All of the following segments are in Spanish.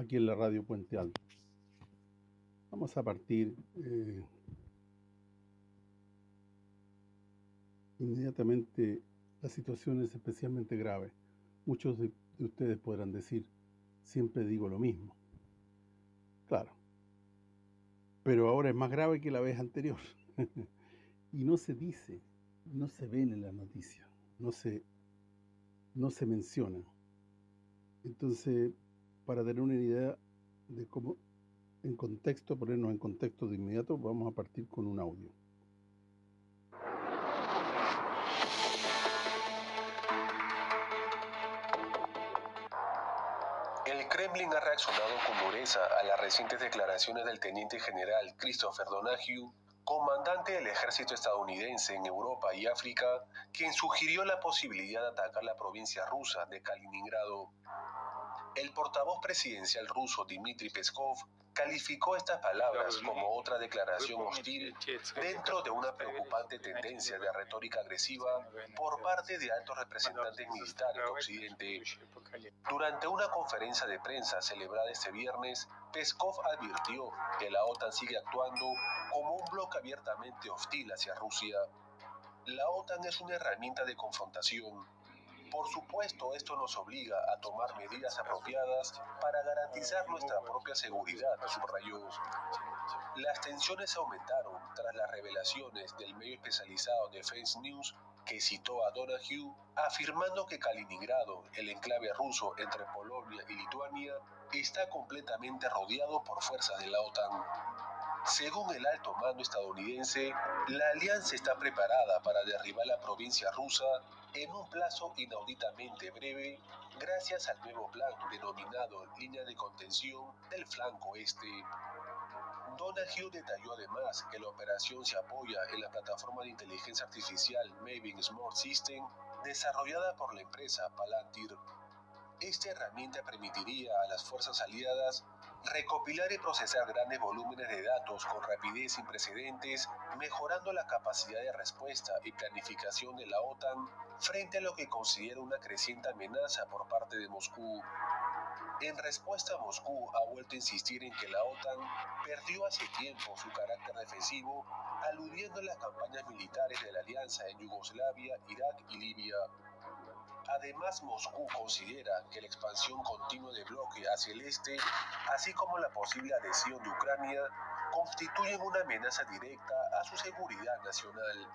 aquí en la radio Puente Alto. Vamos a partir eh, inmediatamente. La situación es especialmente grave. Muchos de, de ustedes podrán decir, siempre digo lo mismo. Claro. Pero ahora es más grave que la vez anterior. y no se dice, no se ven en la noticia, no se, no se menciona. Entonces, para tener una idea de cómo, en contexto, ponernos en contexto de inmediato, vamos a partir con un audio. El Kremlin ha reaccionado con dureza a las recientes declaraciones del teniente general Christopher Donahue comandante del ejército estadounidense en Europa y África, quien sugirió la posibilidad de atacar la provincia rusa de Kaliningrado. El portavoz presidencial ruso Dmitry Peskov calificó estas palabras como otra declaración hostil dentro de una preocupante tendencia de retórica agresiva por parte de altos representantes militares de Occidente. Durante una conferencia de prensa celebrada este viernes, Peskov advirtió que la OTAN sigue actuando como un bloque abiertamente hostil hacia Rusia. La OTAN es una herramienta de confrontación por supuesto, esto nos obliga a tomar medidas apropiadas para garantizar nuestra propia seguridad, subrayó. Las tensiones aumentaron tras las revelaciones del medio especializado Defense News que citó a Donahue afirmando que Kaliningrado, el enclave ruso entre Polonia y Lituania, está completamente rodeado por fuerzas de la OTAN. Según el alto mando estadounidense, la alianza está preparada para derribar la provincia rusa en un plazo inauditamente breve gracias al nuevo plan denominado Línea de Contención del Flanco Este. Donahue detalló además que la operación se apoya en la plataforma de inteligencia artificial Maven Smart System desarrollada por la empresa Palantir. Esta herramienta permitiría a las fuerzas aliadas recopilar y procesar grandes volúmenes de datos con rapidez sin precedentes, mejorando la capacidad de respuesta y planificación de la OTAN frente a lo que considera una creciente amenaza por parte de Moscú. En respuesta, Moscú ha vuelto a insistir en que la OTAN perdió hace tiempo su carácter defensivo, aludiendo a las campañas militares de la alianza en Yugoslavia, Irak y Libia. Además, Moscú considera que la expansión continua de bloque hacia el este, así como la posible adhesión de Ucrania, constituyen una amenaza directa a su seguridad nacional.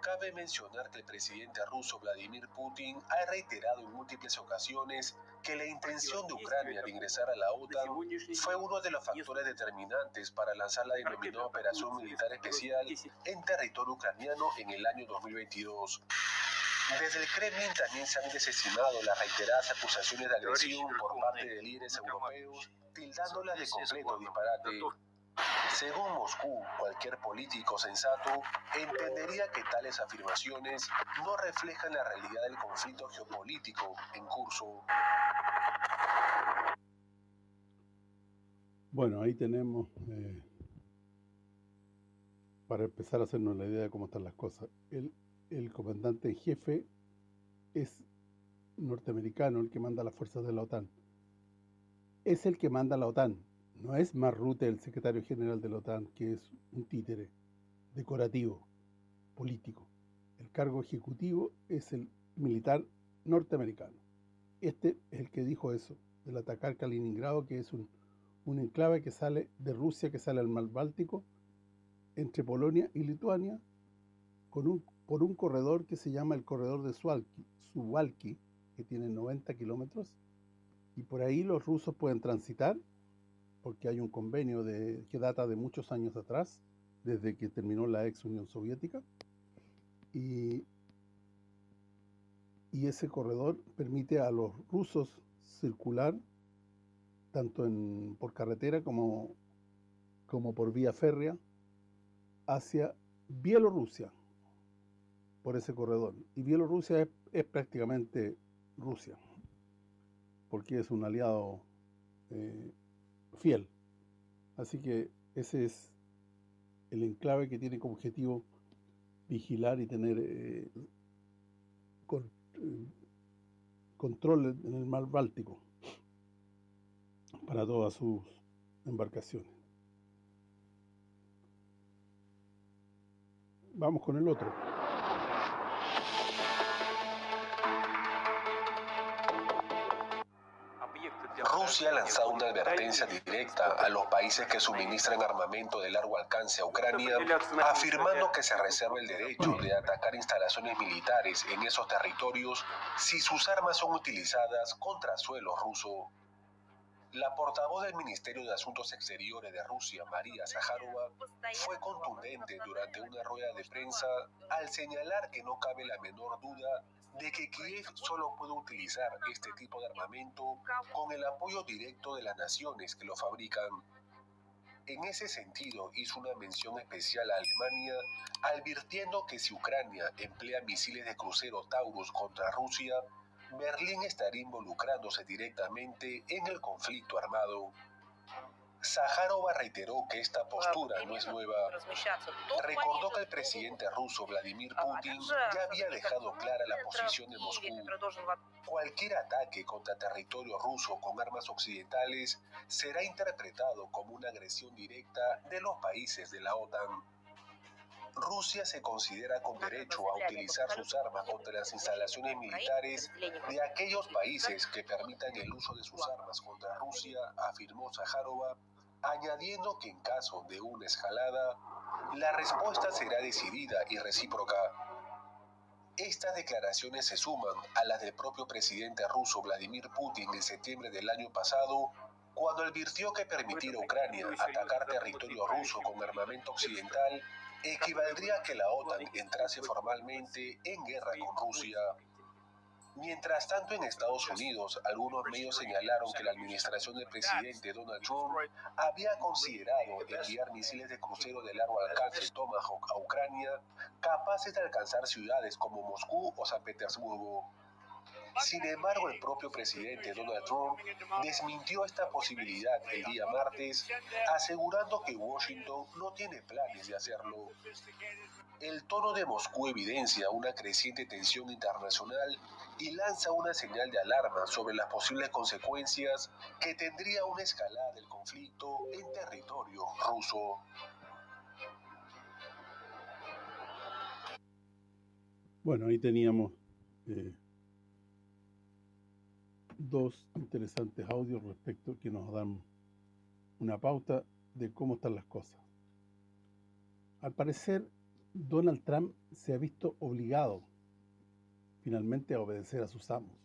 Cabe mencionar que el presidente ruso Vladimir Putin ha reiterado en múltiples ocasiones que la intención de Ucrania de ingresar a la OTAN fue uno de los factores determinantes para lanzar la denominada Operación Militar Especial en territorio ucraniano en el año 2022. Desde el Kremlin también se han desestimado las reiteradas acusaciones de agresión por parte de líderes europeos, tildándolas de completo disparate. Según Moscú, cualquier político sensato entendería que tales afirmaciones no reflejan la realidad del conflicto geopolítico en curso. Bueno, ahí tenemos, eh, para empezar a hacernos la idea de cómo están las cosas, el, el comandante en jefe es norteamericano, el que manda las fuerzas de la OTAN. Es el que manda la OTAN, no es Marrute, el secretario general de la OTAN, que es un títere decorativo, político. El cargo ejecutivo es el militar norteamericano. Este es el que dijo eso, del atacar Kaliningrado, que es un, enclave que sale de Rusia, que sale al mar Báltico, entre Polonia y Lituania, por un corredor que se llama el corredor de Suwalki, que tiene 90 kilómetros, y por ahí los rusos pueden transitar porque hay un convenio que data de muchos años atrás, desde que terminó la ex Unión Soviética, y, ese corredor permite a los rusos circular tanto por carretera como, como por vía férrea hacia Bielorrusia, por ese corredor. Y Bielorrusia es, es prácticamente Rusia, porque es un aliado eh, fiel. Así que ese es el enclave que tiene como objetivo vigilar y tener eh, eh, control en el mar Báltico. para todas sus embarcaciones. Vamos con el otro. Rusia ha lanzado una advertencia directa a los países que suministran armamento de largo alcance a Ucrania, afirmando que se reserva el derecho de atacar instalaciones militares en esos territorios si sus armas son utilizadas contra suelo ruso. La portavoz del Ministerio de Asuntos Exteriores de Rusia, María Zaharova, fue contundente durante una rueda de prensa al señalar que no cabe la menor duda de que Kiev solo puede utilizar este tipo de armamento con el apoyo directo de las naciones que lo fabrican. En ese sentido, hizo una mención especial a Alemania, advirtiendo que si Ucrania emplea misiles de crucero Taurus contra Rusia, Berlín estaría involucrándose directamente en el conflicto armado. Zaharova reiteró que esta postura no es nueva. Recordó que el presidente ruso Vladimir Putin ya había dejado clara la posición de Moscú. Cualquier ataque contra territorio ruso con armas occidentales será interpretado como una agresión directa de los países de la OTAN. Rusia se considera con derecho a utilizar sus armas contra las instalaciones militares de aquellos países que permitan el uso de sus armas contra Rusia, afirmó Zaharova, añadiendo que en caso de una escalada, la respuesta será decidida y recíproca. Estas declaraciones se suman a las del propio presidente ruso Vladimir Putin en septiembre del año pasado, cuando advirtió que permitir a Ucrania atacar territorio ruso con armamento occidental equivaldría a que la OTAN entrase formalmente en guerra con Rusia. Mientras tanto, en Estados Unidos, algunos medios señalaron que la administración del presidente Donald Trump había considerado enviar misiles de crucero de largo alcance Tomahawk a Ucrania, capaces de alcanzar ciudades como Moscú o San Petersburgo. Sin embargo, el propio presidente Donald Trump desmintió esta posibilidad el día martes, asegurando que Washington no tiene planes de hacerlo. El tono de Moscú evidencia una creciente tensión internacional y lanza una señal de alarma sobre las posibles consecuencias que tendría una escalada del conflicto en territorio ruso. Bueno, ahí teníamos eh, dos interesantes audios respecto que nos dan una pauta de cómo están las cosas. Al parecer, Donald Trump se ha visto obligado finalmente a obedecer a sus amos,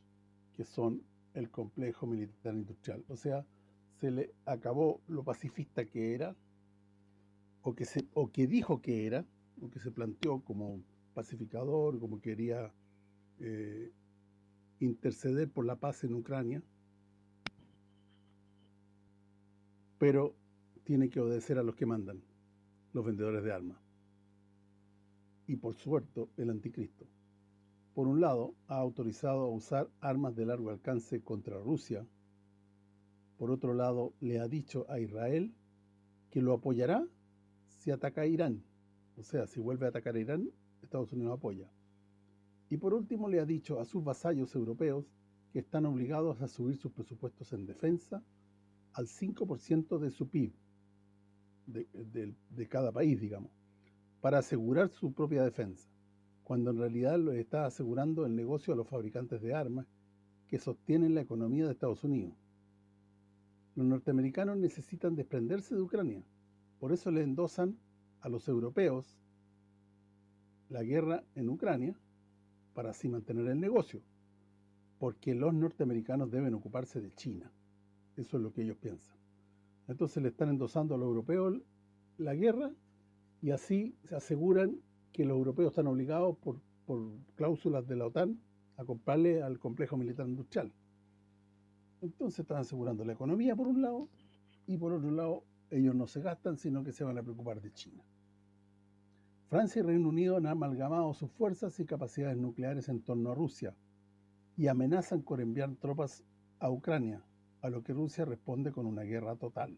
que son el complejo militar industrial. O sea, se le acabó lo pacifista que era, o que, se, o que dijo que era, o que se planteó como pacificador, como quería eh, interceder por la paz en Ucrania, pero tiene que obedecer a los que mandan, los vendedores de armas. Y por suerte, el anticristo. Por un lado, ha autorizado a usar armas de largo alcance contra Rusia. Por otro lado, le ha dicho a Israel que lo apoyará si ataca a Irán. O sea, si vuelve a atacar a Irán, Estados Unidos apoya. Y por último le ha dicho a sus vasallos europeos que están obligados a subir sus presupuestos en defensa al 5% de su PIB, de, cada país, digamos, para asegurar su propia defensa, cuando en realidad lo está asegurando el negocio a los fabricantes de armas que sostienen la economía de Estados Unidos. Los norteamericanos necesitan desprenderse de Ucrania, por eso le endosan a los europeos la guerra en Ucrania para así mantener el negocio, porque los norteamericanos deben ocuparse de China. Eso es lo que ellos piensan. Entonces le están endosando a los europeos la guerra y así se aseguran que los europeos están obligados por, por cláusulas de la OTAN a comprarle al complejo militar industrial. Entonces están asegurando la economía por un lado y por otro lado ellos no se gastan, sino que se van a preocupar de China. Francia y Reino Unido han amalgamado sus fuerzas y capacidades nucleares en torno a Rusia y amenazan con enviar tropas a Ucrania, a lo que Rusia responde con una guerra total.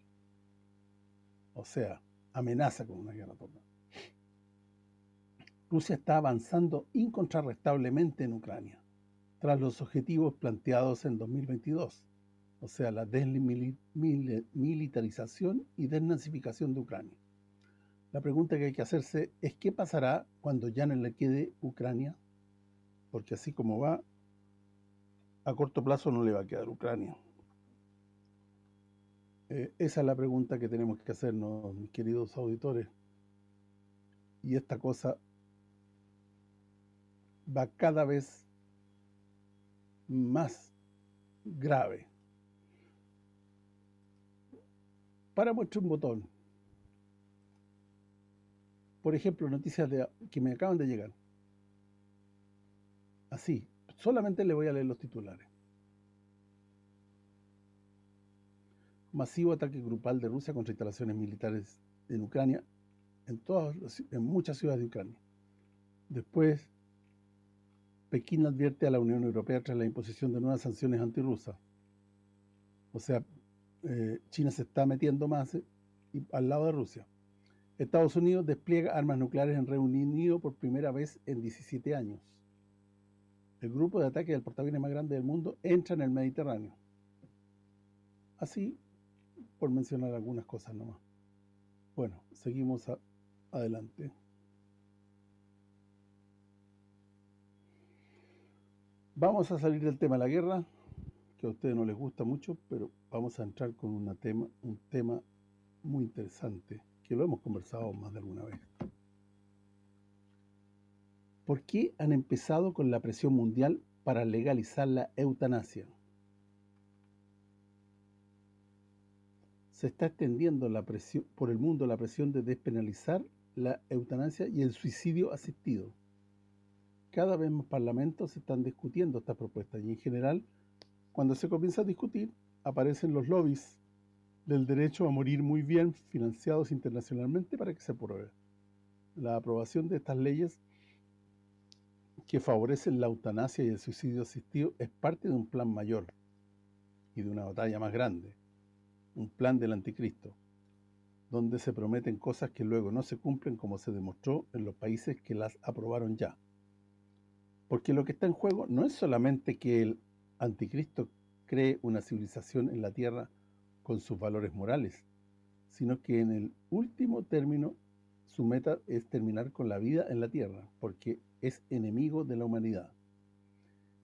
O sea, amenaza con una guerra total. Rusia está avanzando incontrarrestablemente en Ucrania, tras los objetivos planteados en 2022, o sea, la desmilitarización y desnazificación de Ucrania. La pregunta que hay que hacerse es ¿qué pasará cuando ya no le quede Ucrania? Porque así como va, a corto plazo no le va a quedar Ucrania. Eh, esa es la pregunta que tenemos que hacernos, mis queridos auditores. Y esta cosa va cada vez más grave. Para muestra un botón. Por ejemplo, noticias de, que me acaban de llegar. Así, solamente le voy a leer los titulares. Masivo ataque grupal de Rusia contra instalaciones militares en Ucrania, en, todas, en muchas ciudades de Ucrania. Después, Pekín advierte a la Unión Europea tras la imposición de nuevas sanciones antirrusas. O sea, eh, China se está metiendo más eh, al lado de Rusia. Estados Unidos despliega armas nucleares en Reino Unido por primera vez en 17 años. El grupo de ataque del portaaviones más grande del mundo entra en el Mediterráneo. Así, por mencionar algunas cosas nomás. Bueno, seguimos adelante. Vamos a salir del tema de la guerra, que a ustedes no les gusta mucho, pero vamos a entrar con una tema, un tema muy interesante, que lo hemos conversado más de alguna vez. ¿Por qué han empezado con la presión mundial para legalizar la eutanasia? Se está extendiendo la presión por el mundo la presión de despenalizar la eutanasia y el suicidio asistido cada vez más parlamentos están discutiendo estas propuestas y en general, cuando se comienza a discutir, aparecen los lobbies del derecho a morir muy bien financiados internacionalmente para que se apruebe. La aprobación de estas leyes que favorecen la eutanasia y el suicidio asistido es parte de un plan mayor y de una batalla más grande, un plan del anticristo, donde se prometen cosas que luego no se cumplen como se demostró en los países que las aprobaron ya. Porque lo que está en juego no es solamente que el anticristo cree una civilización en la tierra con sus valores morales, sino que en el último término su meta es terminar con la vida en la tierra, porque es enemigo de la humanidad.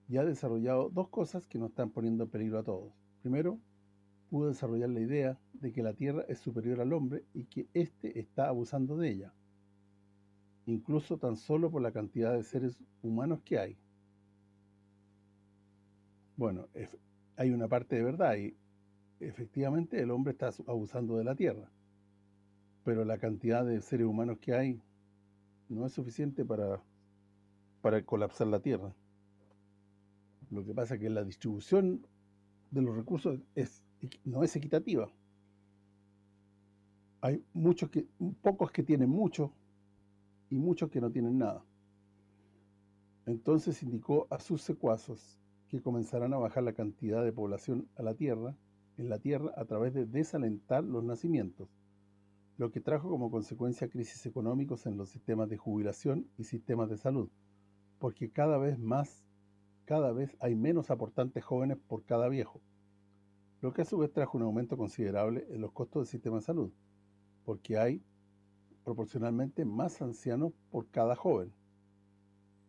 Y ha desarrollado dos cosas que nos están poniendo en peligro a todos. Primero, pudo desarrollar la idea de que la tierra es superior al hombre y que éste está abusando de ella incluso tan solo por la cantidad de seres humanos que hay. Bueno, hay una parte de verdad y efectivamente el hombre está abusando de la tierra, pero la cantidad de seres humanos que hay no es suficiente para, para colapsar la tierra. Lo que pasa es que la distribución de los recursos no es equitativa. Hay muchos que pocos que tienen mucho y muchos que no tienen nada. Entonces indicó a sus secuazos que comenzarán a bajar la cantidad de población a la tierra, en la tierra a través de desalentar los nacimientos, lo que trajo como consecuencia crisis económicos en los sistemas de jubilación y sistemas de salud, porque cada vez más, cada vez hay menos aportantes jóvenes por cada viejo, lo que a su vez trajo un aumento considerable en los costos del sistema de salud, porque hay proporcionalmente más ancianos por cada joven.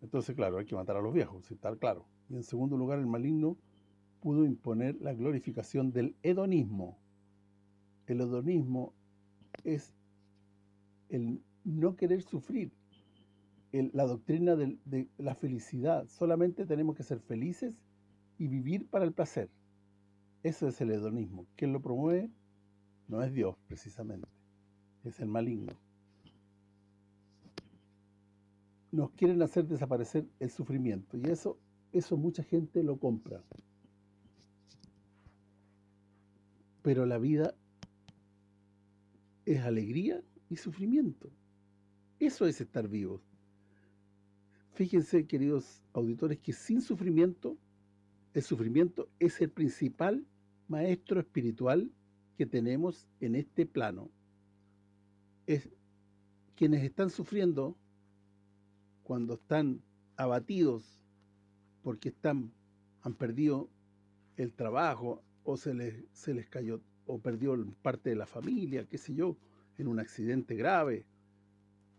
Entonces, claro, hay que matar a los viejos, si está claro. Y en segundo lugar, el maligno pudo imponer la glorificación del hedonismo. El hedonismo es el no querer sufrir, la doctrina de, la felicidad. Solamente tenemos que ser felices y vivir para el placer. Eso es el hedonismo. ¿Quién lo promueve? No es Dios, precisamente. Es el maligno. nos quieren hacer desaparecer el sufrimiento y eso eso mucha gente lo compra. Pero la vida es alegría y sufrimiento. Eso es estar vivos. Fíjense, queridos auditores, que sin sufrimiento, el sufrimiento es el principal maestro espiritual que tenemos en este plano. Es quienes están sufriendo cuando están abatidos porque están han perdido el trabajo o se les, se les cayó, o perdió parte de la familia, qué sé yo, en un accidente grave,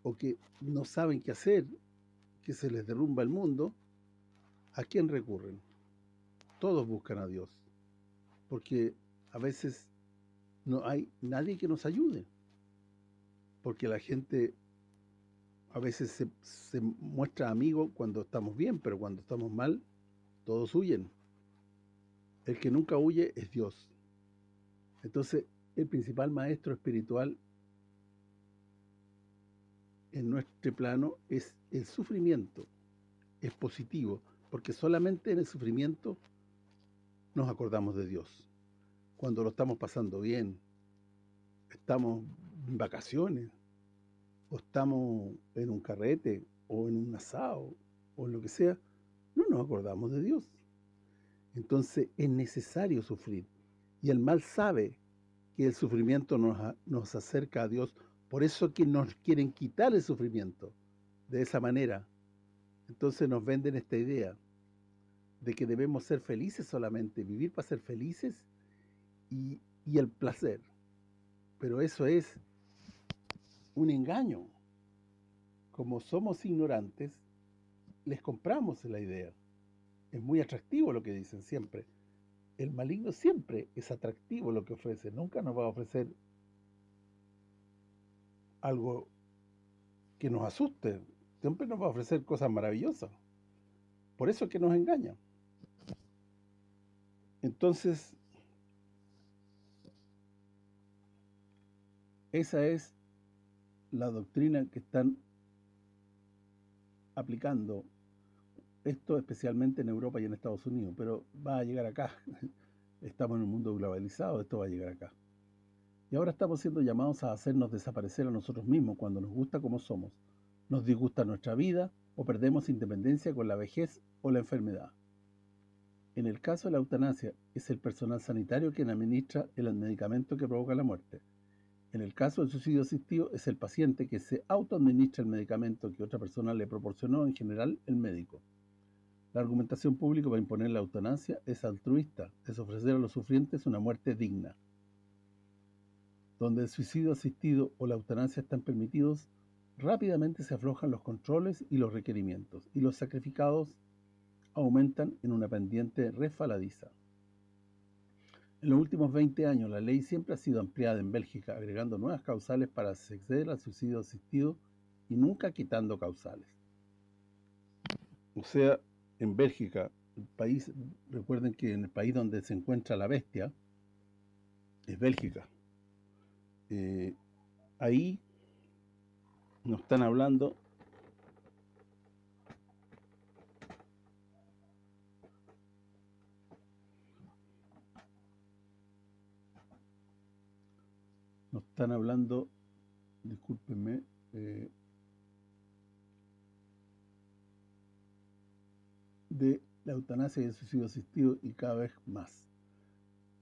o que no saben qué hacer, que se les derrumba el mundo, ¿a quién recurren? Todos buscan a Dios, porque a veces no hay nadie que nos ayude, porque la gente a veces se, se muestra amigo cuando estamos bien, pero cuando estamos mal, todos huyen. El que nunca huye es Dios. Entonces, el principal maestro espiritual en nuestro plano es el sufrimiento. Es positivo, porque solamente en el sufrimiento nos acordamos de Dios. Cuando lo estamos pasando bien, estamos en vacaciones, o estamos en un carrete, o en un asado, o en lo que sea, no nos acordamos de Dios. Entonces es necesario sufrir. Y el mal sabe que el sufrimiento nos, nos acerca a Dios. Por eso que nos quieren quitar el sufrimiento. De esa manera. Entonces nos venden esta idea de que debemos ser felices solamente, vivir para ser felices y, y el placer. Pero eso es un engaño. Como somos ignorantes, les compramos la idea es muy atractivo lo que dicen siempre. El maligno siempre es atractivo lo que ofrece, nunca nos va a ofrecer algo que nos asuste, siempre nos va a ofrecer cosas maravillosas. Por eso es que nos engaña. Entonces, esa es la doctrina que están aplicando esto especialmente en Europa y en Estados Unidos, pero va a llegar acá. Estamos en un mundo globalizado, esto va a llegar acá. Y ahora estamos siendo llamados a hacernos desaparecer a nosotros mismos cuando nos gusta como somos, nos disgusta nuestra vida o perdemos independencia con la vejez o la enfermedad. En el caso de la eutanasia, es el personal sanitario quien administra el medicamento que provoca la muerte. En el caso del suicidio asistido, es el paciente que se autoadministra el medicamento que otra persona le proporcionó, en general el médico. La argumentación pública para imponer la eutanasia es altruista, es ofrecer a los sufrientes una muerte digna. Donde el suicidio asistido o la eutanasia están permitidos, rápidamente se aflojan los controles y los requerimientos, y los sacrificados aumentan en una pendiente resfaladiza. En los últimos 20 años, la ley siempre ha sido ampliada en Bélgica, agregando nuevas causales para acceder al suicidio asistido y nunca quitando causales. O sea, en Bélgica, el país, recuerden que en el país donde se encuentra la bestia, es Bélgica. Eh, ahí nos están hablando nos están hablando discúlpenme eh, de la eutanasia y el suicidio asistido y cada vez más.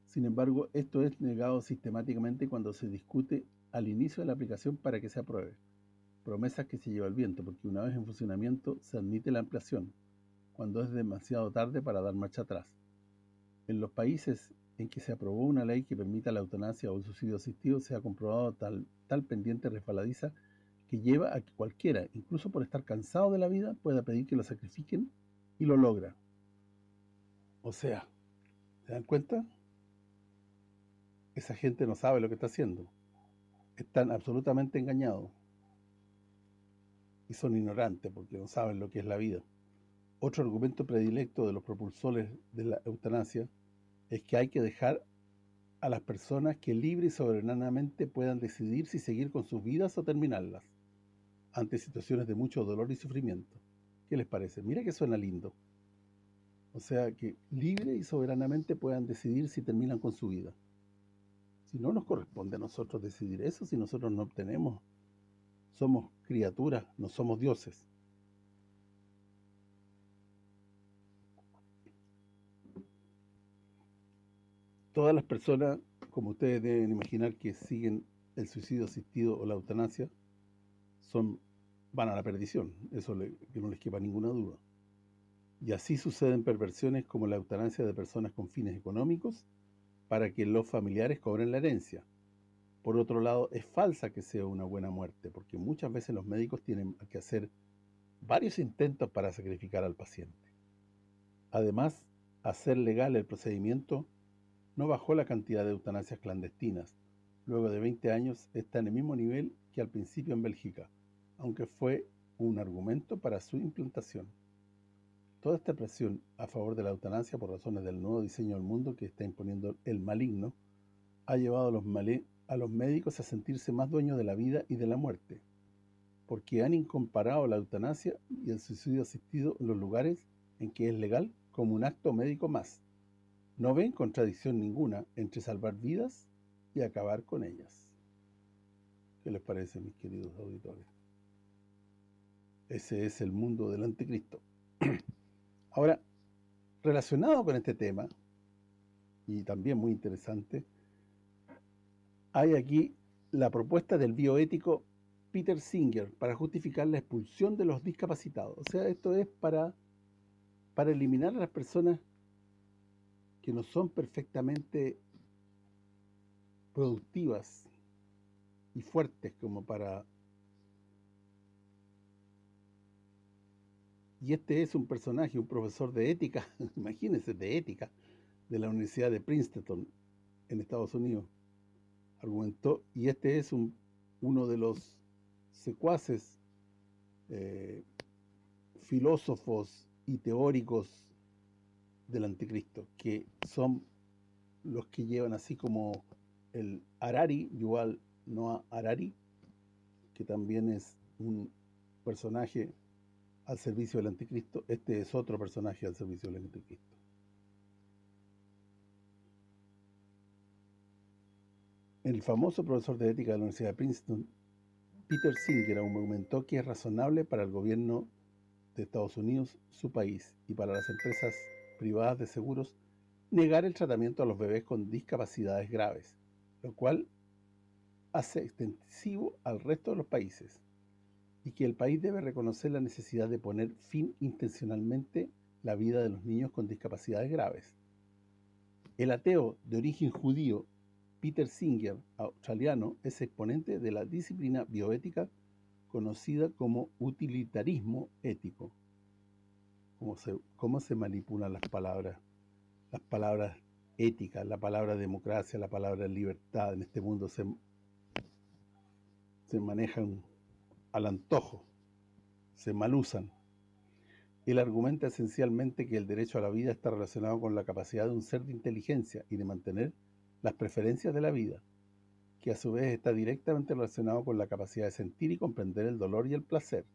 Sin embargo, esto es negado sistemáticamente cuando se discute al inicio de la aplicación para que se apruebe. Promesas que se lleva el viento, porque una vez en funcionamiento se admite la ampliación, cuando es demasiado tarde para dar marcha atrás. En los países en que se aprobó una ley que permita la eutanasia o el suicidio asistido, se ha comprobado tal, tal pendiente resbaladiza que lleva a que cualquiera, incluso por estar cansado de la vida, pueda pedir que lo sacrifiquen y lo logra. O sea, ¿se dan cuenta? Esa gente no sabe lo que está haciendo. Están absolutamente engañados. Y son ignorantes porque no saben lo que es la vida. Otro argumento predilecto de los propulsores de la eutanasia es que hay que dejar a las personas que libre y soberanamente puedan decidir si seguir con sus vidas o terminarlas, ante situaciones de mucho dolor y sufrimiento. ¿Qué les parece? Mira que suena lindo. O sea, que libre y soberanamente puedan decidir si terminan con su vida. Si no nos corresponde a nosotros decidir eso, si nosotros no obtenemos, somos criaturas, no somos dioses. Todas las personas, como ustedes deben imaginar que siguen el suicidio asistido o la eutanasia, son van a la perdición, eso que no les quepa ninguna duda. Y así suceden perversiones como la eutanasia de personas con fines económicos para que los familiares cobren la herencia. Por otro lado, es falsa que sea una buena muerte, porque muchas veces los médicos tienen que hacer varios intentos para sacrificar al paciente. Además, hacer legal el procedimiento no bajó la cantidad de eutanasias clandestinas. Luego de 20 años está en el mismo nivel que al principio en Bélgica, aunque fue un argumento para su implantación. Toda esta presión a favor de la eutanasia por razones del nuevo diseño del mundo que está imponiendo el maligno ha llevado a los, a los médicos a sentirse más dueños de la vida y de la muerte, porque han incomparado la eutanasia y el suicidio asistido en los lugares en que es legal como un acto médico más. No ven contradicción ninguna entre salvar vidas y acabar con ellas. ¿Qué les parece, mis queridos auditores? Ese es el mundo del anticristo. Ahora, relacionado con este tema, y también muy interesante, hay aquí la propuesta del bioético Peter Singer para justificar la expulsión de los discapacitados. O sea, esto es para, para eliminar a las personas que no son perfectamente productivas y fuertes como para Y este es un personaje, un profesor de ética, imagínense, de ética, de la Universidad de Princeton, en Estados Unidos. Argumentó, y este es un, uno de los secuaces eh, filósofos y teóricos del anticristo, que son los que llevan así como el Harari, Yuval Noah Harari, que también es un personaje al servicio del anticristo, este es otro personaje al servicio del anticristo. El famoso profesor de ética de la Universidad de Princeton, Peter Singer, argumentó que es razonable para el gobierno de Estados Unidos, su país, y para las empresas privadas de seguros, negar el tratamiento a los bebés con discapacidades graves, lo cual hace extensivo al resto de los países y que el país debe reconocer la necesidad de poner fin intencionalmente la vida de los niños con discapacidades graves. El ateo de origen judío Peter Singer, australiano, es exponente de la disciplina bioética conocida como utilitarismo ético. ¿Cómo se, cómo se manipulan las palabras? Las palabras éticas, la palabra democracia, la palabra libertad en este mundo se, se manejan al antojo, se malusan. Él argumenta esencialmente que el derecho a la vida está relacionado con la capacidad de un ser de inteligencia y de mantener las preferencias de la vida, que a su vez está directamente relacionado con la capacidad de sentir y comprender el dolor y el placer.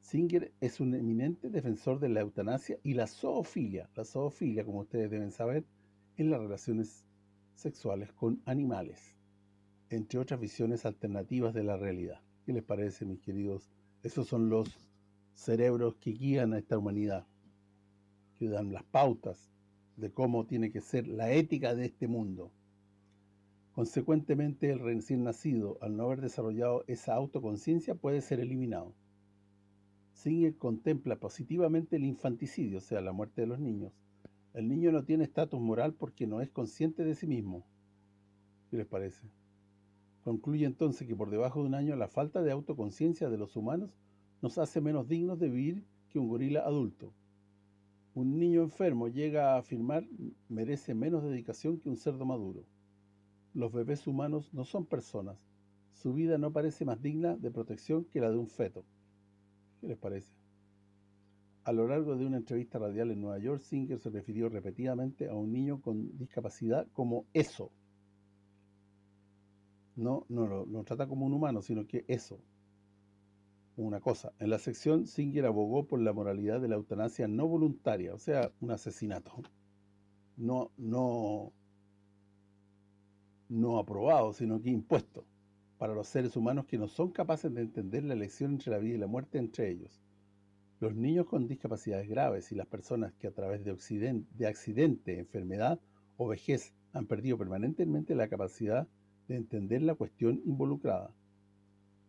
Singer es un eminente defensor de la eutanasia y la zoofilia. La zoofilia, como ustedes deben saber, en las relaciones sexuales con animales, entre otras visiones alternativas de la realidad. ¿Qué les parece, mis queridos? Esos son los cerebros que guían a esta humanidad, que dan las pautas de cómo tiene que ser la ética de este mundo. Consecuentemente, el recién nacido, al no haber desarrollado esa autoconciencia, puede ser eliminado. Singer contempla positivamente el infanticidio, o sea, la muerte de los niños. El niño no tiene estatus moral porque no es consciente de sí mismo. ¿Qué les parece? Concluye entonces que por debajo de un año la falta de autoconciencia de los humanos nos hace menos dignos de vivir que un gorila adulto. Un niño enfermo llega a afirmar merece menos dedicación que un cerdo maduro. Los bebés humanos no son personas. Su vida no parece más digna de protección que la de un feto. ¿Qué les parece? A lo largo de una entrevista radial en Nueva York, Singer se refirió repetidamente a un niño con discapacidad como eso, no, no lo trata como un humano, sino que eso, una cosa. En la sección, Singer abogó por la moralidad de la eutanasia no voluntaria, o sea, un asesinato. No, no, no aprobado, sino que impuesto para los seres humanos que no son capaces de entender la elección entre la vida y la muerte entre ellos. Los niños con discapacidades graves y las personas que a través de, de accidente, enfermedad o vejez han perdido permanentemente la capacidad de entender la cuestión involucrada.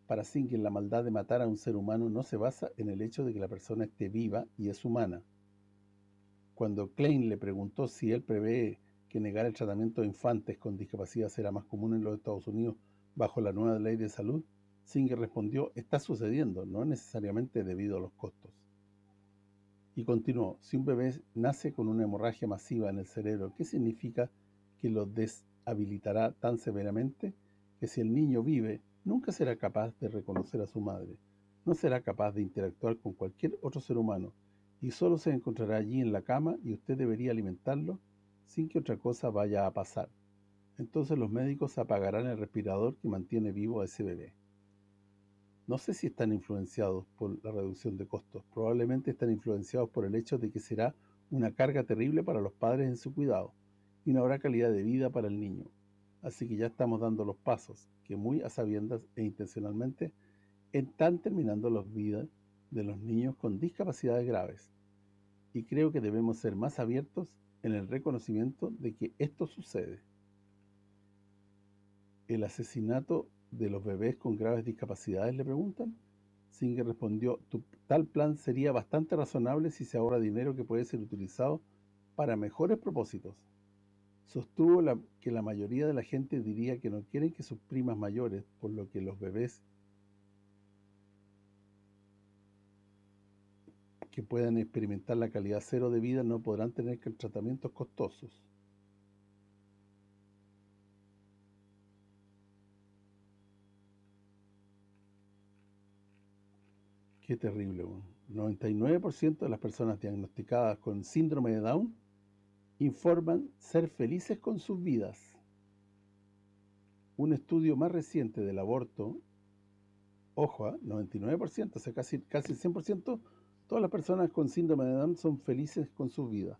Para Singer, la maldad de matar a un ser humano no se basa en el hecho de que la persona esté viva y es humana. Cuando Klein le preguntó si él prevé que negar el tratamiento de infantes con discapacidad será más común en los Estados Unidos bajo la nueva ley de salud, Singer respondió, está sucediendo, no necesariamente debido a los costos. Y continuó, si un bebé nace con una hemorragia masiva en el cerebro, ¿qué significa que lo deshabilitará tan severamente? Que si el niño vive, nunca será capaz de reconocer a su madre, no será capaz de interactuar con cualquier otro ser humano, y solo se encontrará allí en la cama y usted debería alimentarlo sin que otra cosa vaya a pasar. Entonces los médicos apagarán el respirador que mantiene vivo a ese bebé. No sé si están influenciados por la reducción de costos, probablemente están influenciados por el hecho de que será una carga terrible para los padres en su cuidado y no habrá calidad de vida para el niño. Así que ya estamos dando los pasos que muy a sabiendas e intencionalmente están terminando las vidas de los niños con discapacidades graves. Y creo que debemos ser más abiertos en el reconocimiento de que esto sucede. ¿El asesinato de los bebés con graves discapacidades? Le preguntan. Singer respondió, tal plan sería bastante razonable si se ahorra dinero que puede ser utilizado para mejores propósitos. Sostuvo que la mayoría de la gente diría que no quieren que sus primas mayores, por lo que los bebés que puedan experimentar la calidad cero de vida no podrán tener tratamientos costosos. Qué terrible. 99% de las personas diagnosticadas con síndrome de Down informan ser felices con sus vidas. Un estudio más reciente del aborto, ojo, 99%, ¿ah? o sea, casi, casi 100%, todas las personas con síndrome de Down son felices con sus vidas.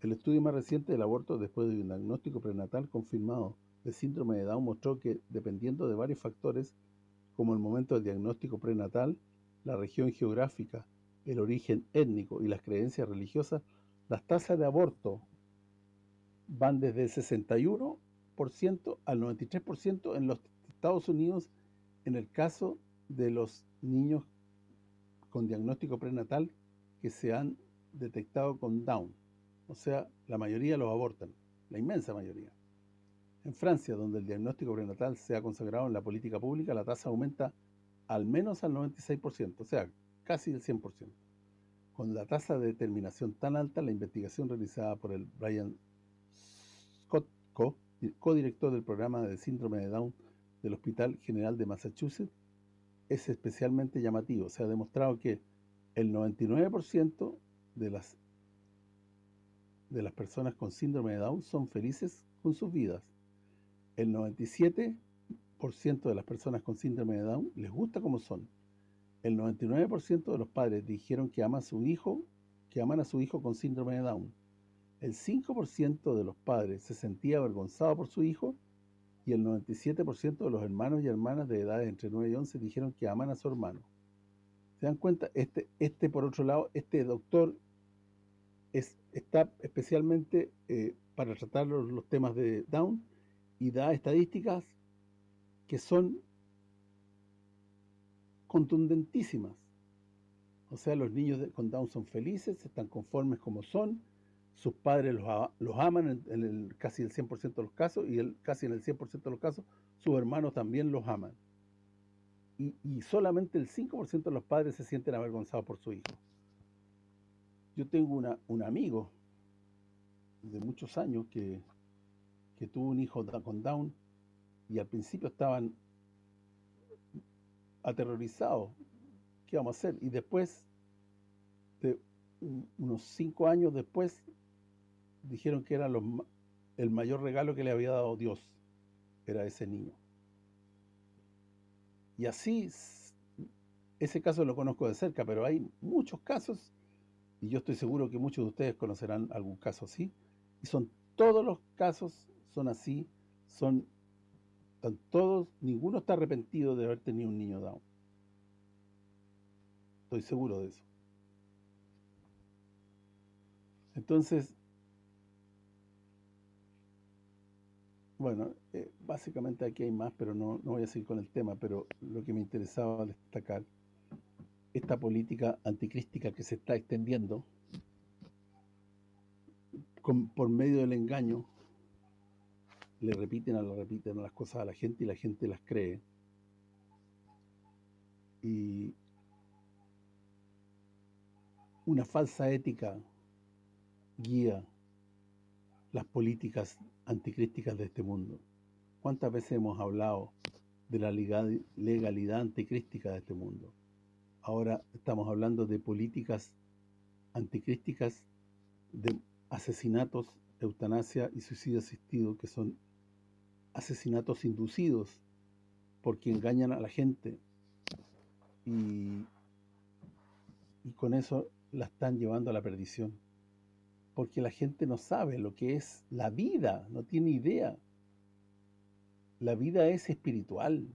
El estudio más reciente del aborto después de un diagnóstico prenatal confirmado de síndrome de Down mostró que, dependiendo de varios factores, como el momento del diagnóstico prenatal, la región geográfica, el origen étnico y las creencias religiosas, las tasas de aborto van desde el 61% al 93% en los Estados Unidos en el caso de los niños con diagnóstico prenatal que se han detectado con Down. O sea, la mayoría los abortan, la inmensa mayoría. En Francia, donde el diagnóstico prenatal se ha consagrado en la política pública, la tasa aumenta al menos al 96%, o sea, casi el 100%. Con la tasa de determinación tan alta, la investigación realizada por el Brian co-director del programa de síndrome de Down del Hospital General de Massachusetts, es especialmente llamativo. Se ha demostrado que el 99% de las de las personas con síndrome de Down son felices con sus vidas. El 97% de las personas con síndrome de Down les gusta como son. El 99% de los padres dijeron que aman a su hijo, que aman a su hijo con síndrome de Down. El 5% de los padres se sentía avergonzado por su hijo y el 97% de los hermanos y hermanas de edades entre 9 y 11 dijeron que aman a su hermano. ¿Se dan cuenta? Este, este por otro lado, este doctor es, está especialmente eh, para tratar los, los, temas de Down y da estadísticas que son contundentísimas. O sea, los niños con Down son felices, están conformes como son, sus padres los, aman en, el casi el 100% de los casos y el, casi en el 100% de los casos sus hermanos también los aman. Y, solamente el 5% de los padres se sienten avergonzados por su hijo. Yo tengo una, un amigo de muchos años que, que tuvo un hijo con Down y al principio estaban aterrorizados. ¿Qué vamos a hacer? Y después, de unos cinco años después, dijeron que era el mayor regalo que le había dado Dios, era ese niño. Y así, ese caso lo conozco de cerca, pero hay muchos casos, y yo estoy seguro que muchos de ustedes conocerán algún caso así, y son todos los casos son así, son todos, ninguno está arrepentido de haber tenido un niño Down. Estoy seguro de eso. Entonces, Bueno, eh, básicamente aquí hay más, pero no, no voy a seguir con el tema, pero lo que me interesaba destacar, esta política anticrística que se está extendiendo por medio del engaño le repiten a le repiten las cosas a la gente y la gente las cree. Y una falsa ética guía las políticas anticrísticas de este mundo. ¿Cuántas veces hemos hablado de la legalidad anticrística de este mundo? Ahora estamos hablando de políticas anticrísticas de asesinatos, eutanasia y suicidio asistido, que son asesinatos inducidos porque engañan a la gente y con eso la están llevando a la perdición porque la gente no sabe lo que es la vida, no tiene idea. La vida es espiritual.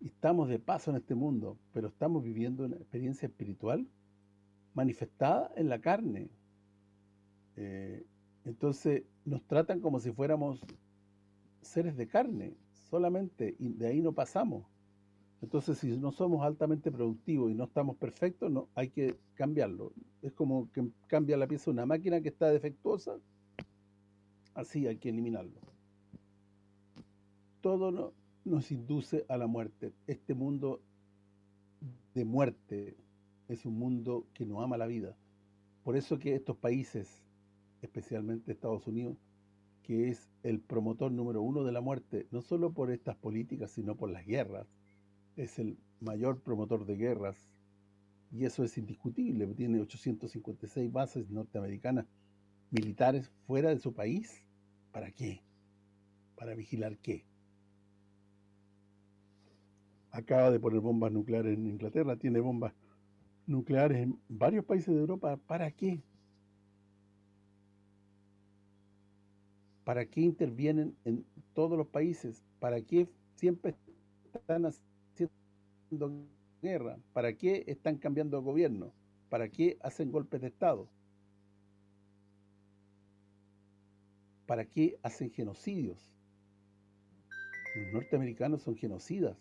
Estamos de paso en este mundo, pero estamos viviendo una experiencia espiritual manifestada en la carne. Eh, entonces nos tratan como si fuéramos seres de carne, solamente, y de ahí no pasamos. Entonces, si no somos altamente productivos y no estamos perfectos, no hay que cambiarlo. Es como que cambia la pieza una máquina que está defectuosa, así hay que eliminarlo. Todo nos induce a la muerte. Este mundo de muerte es un mundo que no ama la vida. Por eso que estos países, especialmente Estados Unidos, que es el promotor número uno de la muerte, no solo por estas políticas, sino por las guerras, es el mayor promotor de guerras y eso es indiscutible, tiene 856 bases norteamericanas militares fuera de su país. ¿Para qué? ¿Para vigilar qué? Acaba de poner bombas nucleares en Inglaterra, tiene bombas nucleares en varios países de Europa. ¿Para qué? ¿Para qué intervienen en todos los países? ¿Para qué siempre están guerra? ¿Para qué están cambiando de gobierno? ¿Para qué hacen golpes de Estado? ¿Para qué hacen genocidios? Los norteamericanos son genocidas.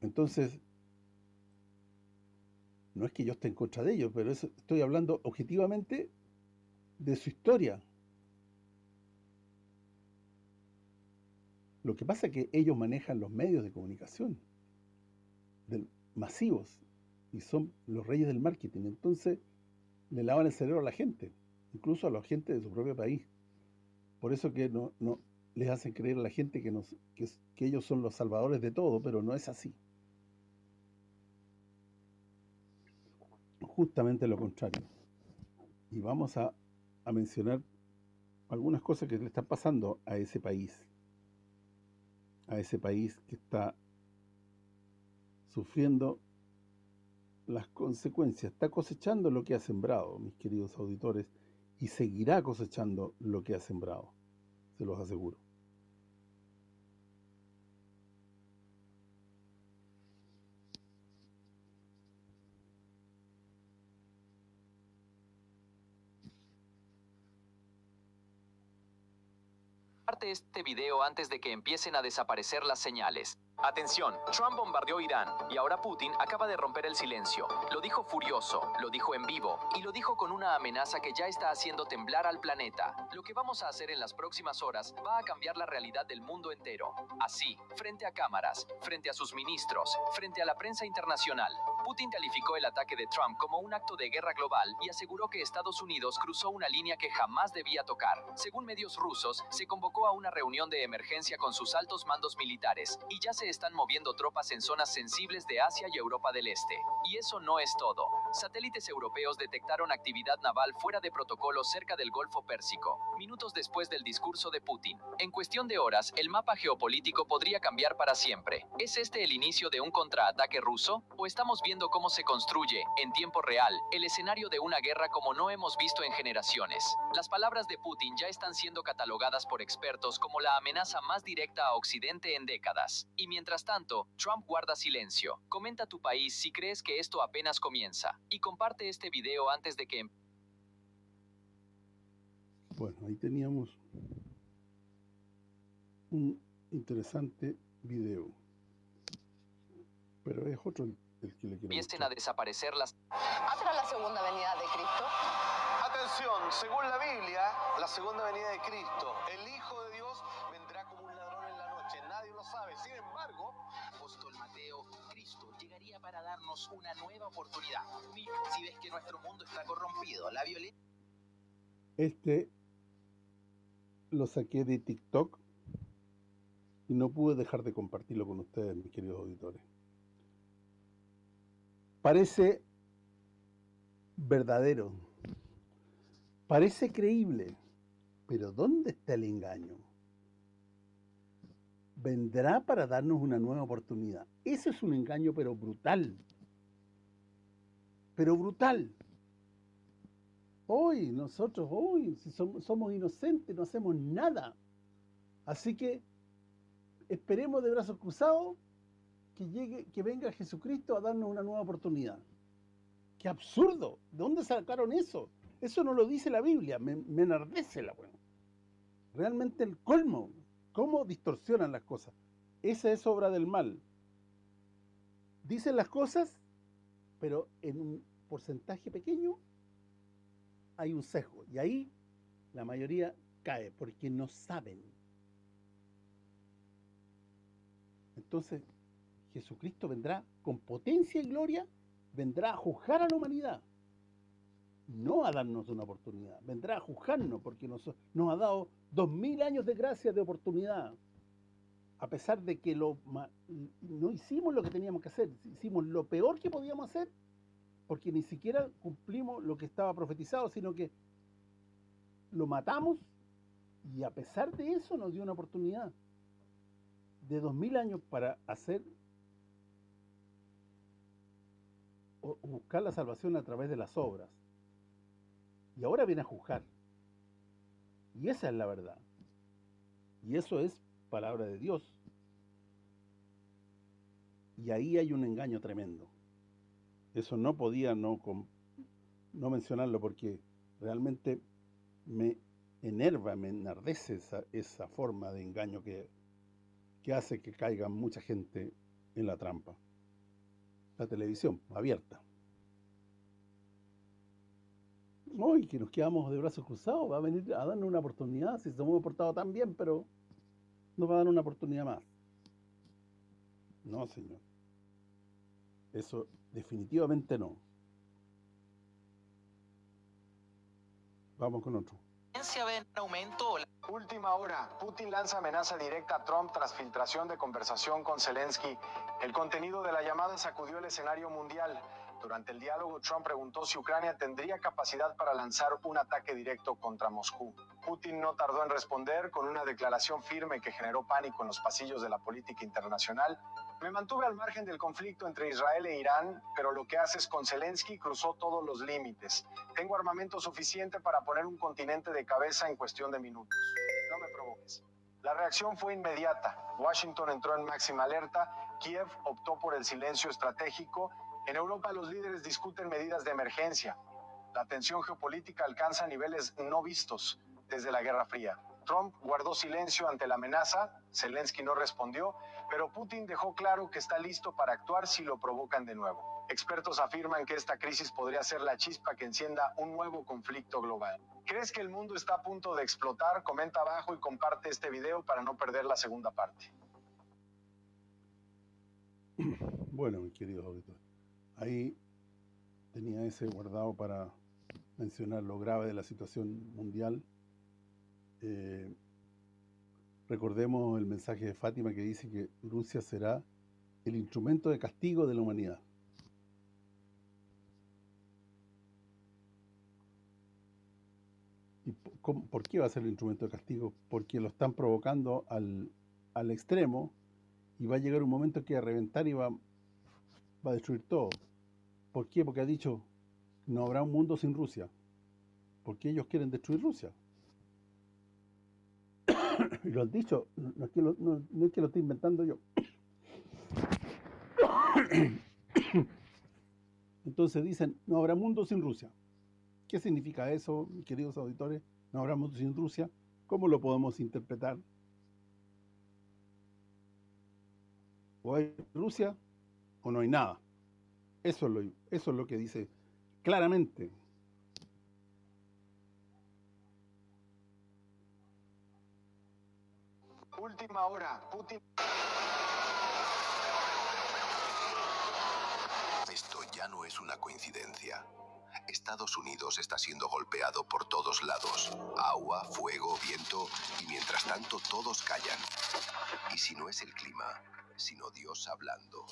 Entonces, no es que yo esté en contra de ellos, pero estoy hablando objetivamente de su historia. Lo que pasa es que ellos manejan los medios de comunicación masivos y son los reyes del marketing. Entonces, le lavan el cerebro a la gente, incluso a la gente de su propio país. Por eso que no, les hacen creer a la gente que, ellos son los salvadores de todo, pero no es así. Justamente lo contrario. Y vamos a mencionar algunas cosas que le están pasando a ese país a ese país que está sufriendo las consecuencias, está cosechando lo que ha sembrado, mis queridos auditores, y seguirá cosechando lo que ha sembrado, se los aseguro. Este video antes de que empiecen a desaparecer las señales. Atención, Trump bombardeó Irán y ahora Putin acaba de romper el silencio. Lo dijo furioso, lo dijo en vivo y lo dijo con una amenaza que ya está haciendo temblar al planeta. Lo que vamos a hacer en las próximas horas va a cambiar la realidad del mundo entero. Así, frente a cámaras, frente a sus ministros, frente a la prensa internacional, Putin calificó el ataque de Trump como un acto de guerra global y aseguró que Estados Unidos cruzó una línea que jamás debía tocar. Según medios rusos, se convocó a una reunión de emergencia con sus altos mandos militares y ya se están moviendo tropas en zonas sensibles de Asia y Europa del Este. Y eso no es todo. Satélites europeos detectaron actividad naval fuera de protocolo cerca del Golfo Pérsico, minutos después del discurso de Putin. En cuestión de horas, el mapa geopolítico podría cambiar para siempre. ¿Es este el inicio de un contraataque ruso? ¿O estamos viendo cómo se construye, en tiempo real, el escenario de una guerra como no hemos visto en generaciones? Las palabras de Putin ya están siendo catalogadas por expertos como la amenaza más directa a Occidente en décadas. Y Mientras tanto, Trump guarda silencio. Comenta tu país si crees que esto apenas comienza. Y comparte este video antes de que... Em- bueno, ahí teníamos un interesante video. Pero es otro el, que le quiero Empiecen a desaparecer las... ¿Habrá la segunda venida de Cristo? Atención, según la Biblia, la segunda venida de Cristo, el Hijo de Dios vendrá como un ladrón en la noche. Nadie lo sabe. Sin embargo, apóstol Mateo, Cristo llegaría para darnos una nueva oportunidad. Si ves que nuestro mundo está corrompido, la violencia... Este lo saqué de TikTok y no pude dejar de compartirlo con ustedes, mis queridos auditores. Parece verdadero, parece creíble, pero ¿dónde está el engaño? Vendrá para darnos una nueva oportunidad. Eso es un engaño, pero brutal. Pero brutal. Hoy, nosotros, hoy, si somos, somos inocentes, no hacemos nada. Así que esperemos de brazos cruzados que llegue, que venga Jesucristo a darnos una nueva oportunidad. ¡Qué absurdo! ¿De dónde sacaron eso? Eso no lo dice la Biblia, me, enardece la bueno. Realmente el colmo, cómo distorsionan las cosas. Esa es obra del mal. Dicen las cosas, pero en un porcentaje pequeño hay un sesgo. Y ahí la mayoría cae, porque no saben. Entonces, Jesucristo vendrá con potencia y gloria, vendrá a juzgar a la humanidad. No a darnos una oportunidad, vendrá a juzgarnos, porque nos, ha dado dos mil años de gracia de oportunidad. A pesar de que lo no hicimos lo que teníamos que hacer, hicimos lo peor que podíamos hacer, porque ni siquiera cumplimos lo que estaba profetizado, sino que lo matamos y a pesar de eso nos dio una oportunidad de dos mil años para hacer o buscar la salvación a través de las obras. Y ahora viene a juzgar. Y esa es la verdad. Y eso es palabra de Dios. Y ahí hay un engaño tremendo. Eso no podía no, no mencionarlo porque realmente me enerva, me enardece esa, esa forma de engaño que, que hace que caiga mucha gente en la trampa. La televisión abierta. Hoy que nos quedamos de brazos cruzados, va a venir a darnos una oportunidad, si se hemos portado tan bien, pero nos va a dar una oportunidad más. No, señor. Eso definitivamente no. Vamos con otro. aumento Última hora. Putin lanza amenaza directa a Trump tras filtración de conversación con Zelensky. El contenido de la llamada sacudió el escenario mundial. Durante el diálogo, Trump preguntó si Ucrania tendría capacidad para lanzar un ataque directo contra Moscú. Putin no tardó en responder con una declaración firme que generó pánico en los pasillos de la política internacional. Me mantuve al margen del conflicto entre Israel e Irán, pero lo que haces con Zelensky cruzó todos los límites. Tengo armamento suficiente para poner un continente de cabeza en cuestión de minutos. No me provoques. La reacción fue inmediata. Washington entró en máxima alerta, Kiev optó por el silencio estratégico en Europa los líderes discuten medidas de emergencia. La tensión geopolítica alcanza niveles no vistos desde la Guerra Fría. Trump guardó silencio ante la amenaza, Zelensky no respondió, pero Putin dejó claro que está listo para actuar si lo provocan de nuevo. Expertos afirman que esta crisis podría ser la chispa que encienda un nuevo conflicto global. ¿Crees que el mundo está a punto de explotar? Comenta abajo y comparte este video para no perder la segunda parte. Bueno, mis queridos auditores. Ahí tenía ese guardado para mencionar lo grave de la situación mundial. Eh, recordemos el mensaje de Fátima que dice que Rusia será el instrumento de castigo de la humanidad. ¿Y por qué va a ser el instrumento de castigo? Porque lo están provocando al, al extremo y va a llegar un momento que va a reventar y va, va a destruir todo. ¿Por qué? Porque ha dicho, no habrá un mundo sin Rusia. Porque ellos quieren destruir Rusia. lo han dicho, no es, que lo, no, es que lo esté inventando yo. Entonces dicen, no habrá mundo sin Rusia. ¿Qué significa eso, queridos auditores? No habrá mundo sin Rusia. ¿Cómo lo podemos interpretar? O hay Rusia o no hay nada. Eso es lo, eso es lo que dice claramente. Última hora, Putin. Esto ya no es una coincidencia. Estados Unidos está siendo golpeado por todos lados. Agua, fuego, viento, y mientras tanto todos callan. Y si no es el clima, sino Dios hablando.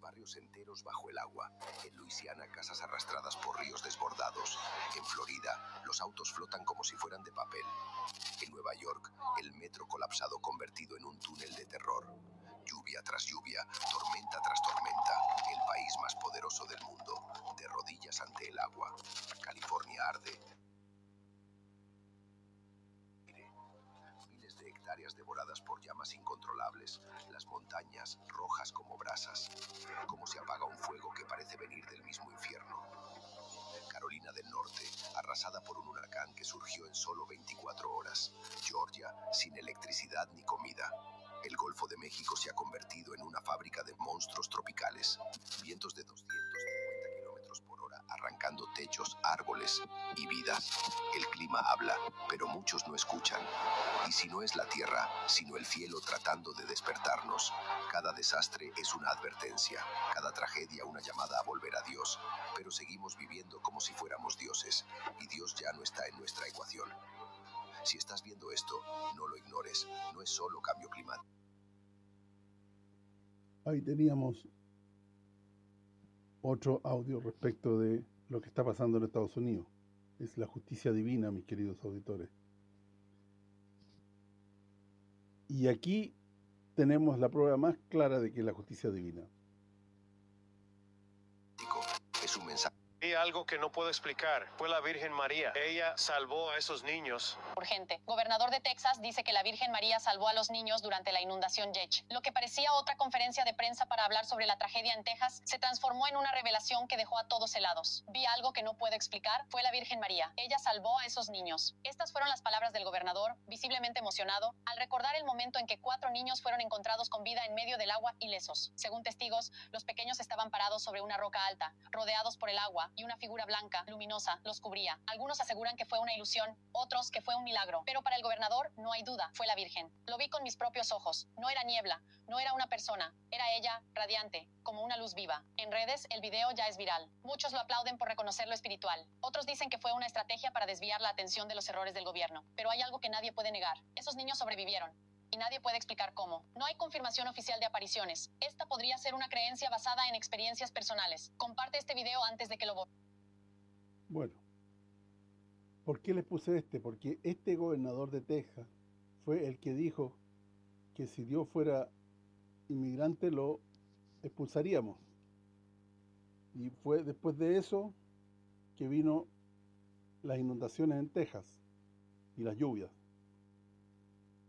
Barrios enteros bajo el agua. En Luisiana, casas arrastradas por ríos desbordados. En Florida, los autos flotan como si fueran de papel. En Nueva York, el metro colapsado convertido en un túnel de terror. Lluvia tras lluvia, tormenta tras tormenta. El país más poderoso del mundo, de rodillas ante el agua. California arde. Devoradas por llamas incontrolables. Las montañas rojas como brasas. Como se apaga un fuego que parece venir del mismo infierno. Carolina del Norte, arrasada por un huracán que surgió en solo 24 horas. Georgia, sin electricidad ni comida. El Golfo de México se ha convertido en una fábrica de monstruos tropicales. Vientos de 250 kilómetros por hora arrancando techos, árboles y vidas. El clima habla, pero muchos no escuchan. Y si no es la tierra, sino el cielo tratando de despertarnos, cada desastre es una advertencia, cada tragedia una llamada a volver a Dios. Pero seguimos viviendo como si fuéramos dioses, y Dios ya no está en nuestra ecuación. Si estás viendo esto, no lo ignores, no es solo cambio climático. Ahí teníamos otro audio respecto de lo que está pasando en Estados Unidos. Es la justicia divina, mis queridos auditores. Y aquí tenemos la prueba más clara de que es la justicia divina. Algo que no puedo explicar. Fue la Virgen María. Ella salvó a esos niños. urgente. Gobernador de Texas dice que la Virgen María salvó a los niños durante la inundación Yech. Lo que parecía otra conferencia de prensa para hablar sobre la tragedia en Texas se transformó en una revelación que dejó a todos helados. Vi algo que no puedo explicar. Fue la Virgen María. Ella salvó a esos niños. Estas fueron las palabras del gobernador, visiblemente emocionado, al recordar el momento en que cuatro niños fueron encontrados con vida en medio del agua ilesos. Según testigos, los pequeños estaban parados sobre una roca alta, rodeados por el agua, y una figura blanca, luminosa, los cubría. Algunos aseguran que fue una ilusión, otros que fue un milagro. Pero para el gobernador, no hay duda, fue la Virgen. Lo vi con mis propios ojos. No era niebla, no era una persona, era ella, radiante, como una luz viva. En redes, el video ya es viral. Muchos lo aplauden por reconocer lo espiritual. Otros dicen que fue una estrategia para desviar la atención de los errores del gobierno. Pero hay algo que nadie puede negar. Esos niños sobrevivieron y nadie puede explicar cómo. No hay confirmación oficial de apariciones. Esta podría ser una creencia basada en experiencias personales. Comparte este video antes de que lo. Bueno, ¿por qué les puse este? Porque este gobernador de Texas fue el que dijo que si Dios fuera inmigrante lo expulsaríamos. Y fue después de eso que vino las inundaciones en Texas y las lluvias.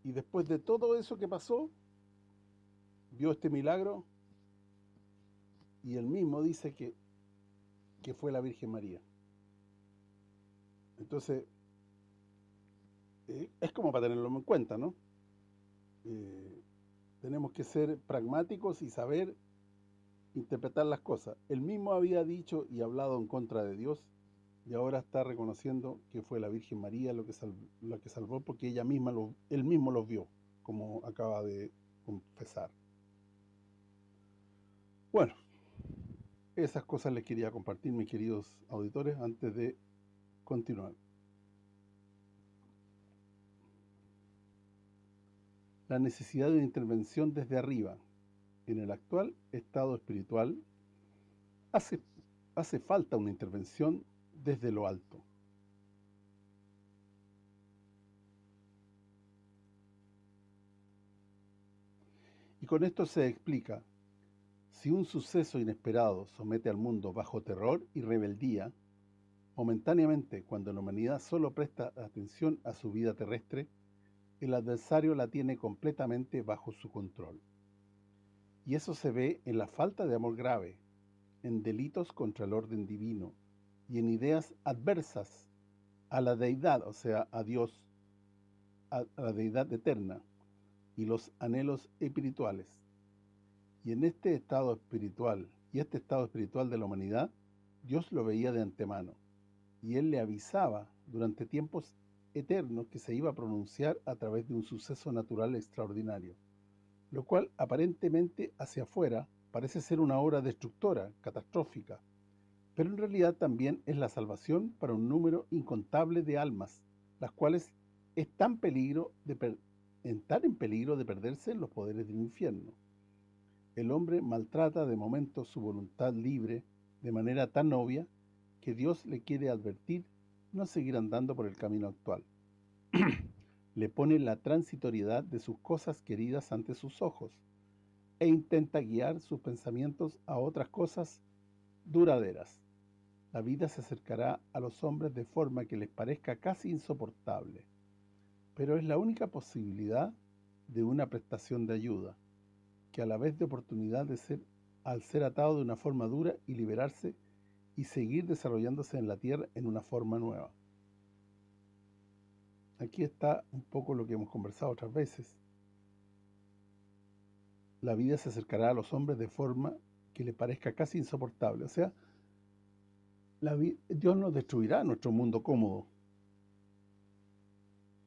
Y después de todo eso que pasó, vio este milagro y él mismo dice que, que fue la Virgen María. Entonces, eh, es como para tenerlo en cuenta, ¿no? Eh, tenemos que ser pragmáticos y saber interpretar las cosas. Él mismo había dicho y hablado en contra de Dios y ahora está reconociendo que fue la Virgen María lo que, la que salvó porque ella misma lo, él mismo los vio, como acaba de confesar. Bueno, esas cosas les quería compartir, mis queridos auditores, antes de continuar. La necesidad de una intervención desde arriba en el actual estado espiritual hace, hace falta una intervención desde lo alto. Y con esto se explica, si un suceso inesperado somete al mundo bajo terror y rebeldía, momentáneamente cuando la humanidad solo presta atención a su vida terrestre, el adversario la tiene completamente bajo su control. Y eso se ve en la falta de amor grave, en delitos contra el orden divino y en ideas adversas a la deidad, o sea, a Dios, a, la deidad eterna y los anhelos espirituales. Y en este estado espiritual y este estado espiritual de la humanidad, Dios lo veía de antemano y Él le avisaba durante tiempos eterno que se iba a pronunciar a través de un suceso natural extraordinario, lo cual aparentemente hacia afuera parece ser una obra destructora, catastrófica, pero en realidad también es la salvación para un número incontable de almas, las cuales están, peligro de en peligro de perderse en los poderes del infierno. El hombre maltrata de momento su voluntad libre de manera tan obvia que Dios le quiere advertir no seguir andando por el camino actual. le pone la transitoriedad de sus cosas queridas ante sus ojos e intenta guiar sus pensamientos a otras cosas duraderas. La vida se acercará a los hombres de forma que les parezca casi insoportable, pero es la única posibilidad de una prestación de ayuda, que a la vez de oportunidad de ser al ser atado de una forma dura y liberarse y seguir desarrollándose en la tierra en una forma nueva. Aquí está un poco lo que hemos conversado otras veces. La vida se acercará a los hombres de forma que le parezca casi insoportable. O sea, Dios nos destruirá nuestro mundo cómodo.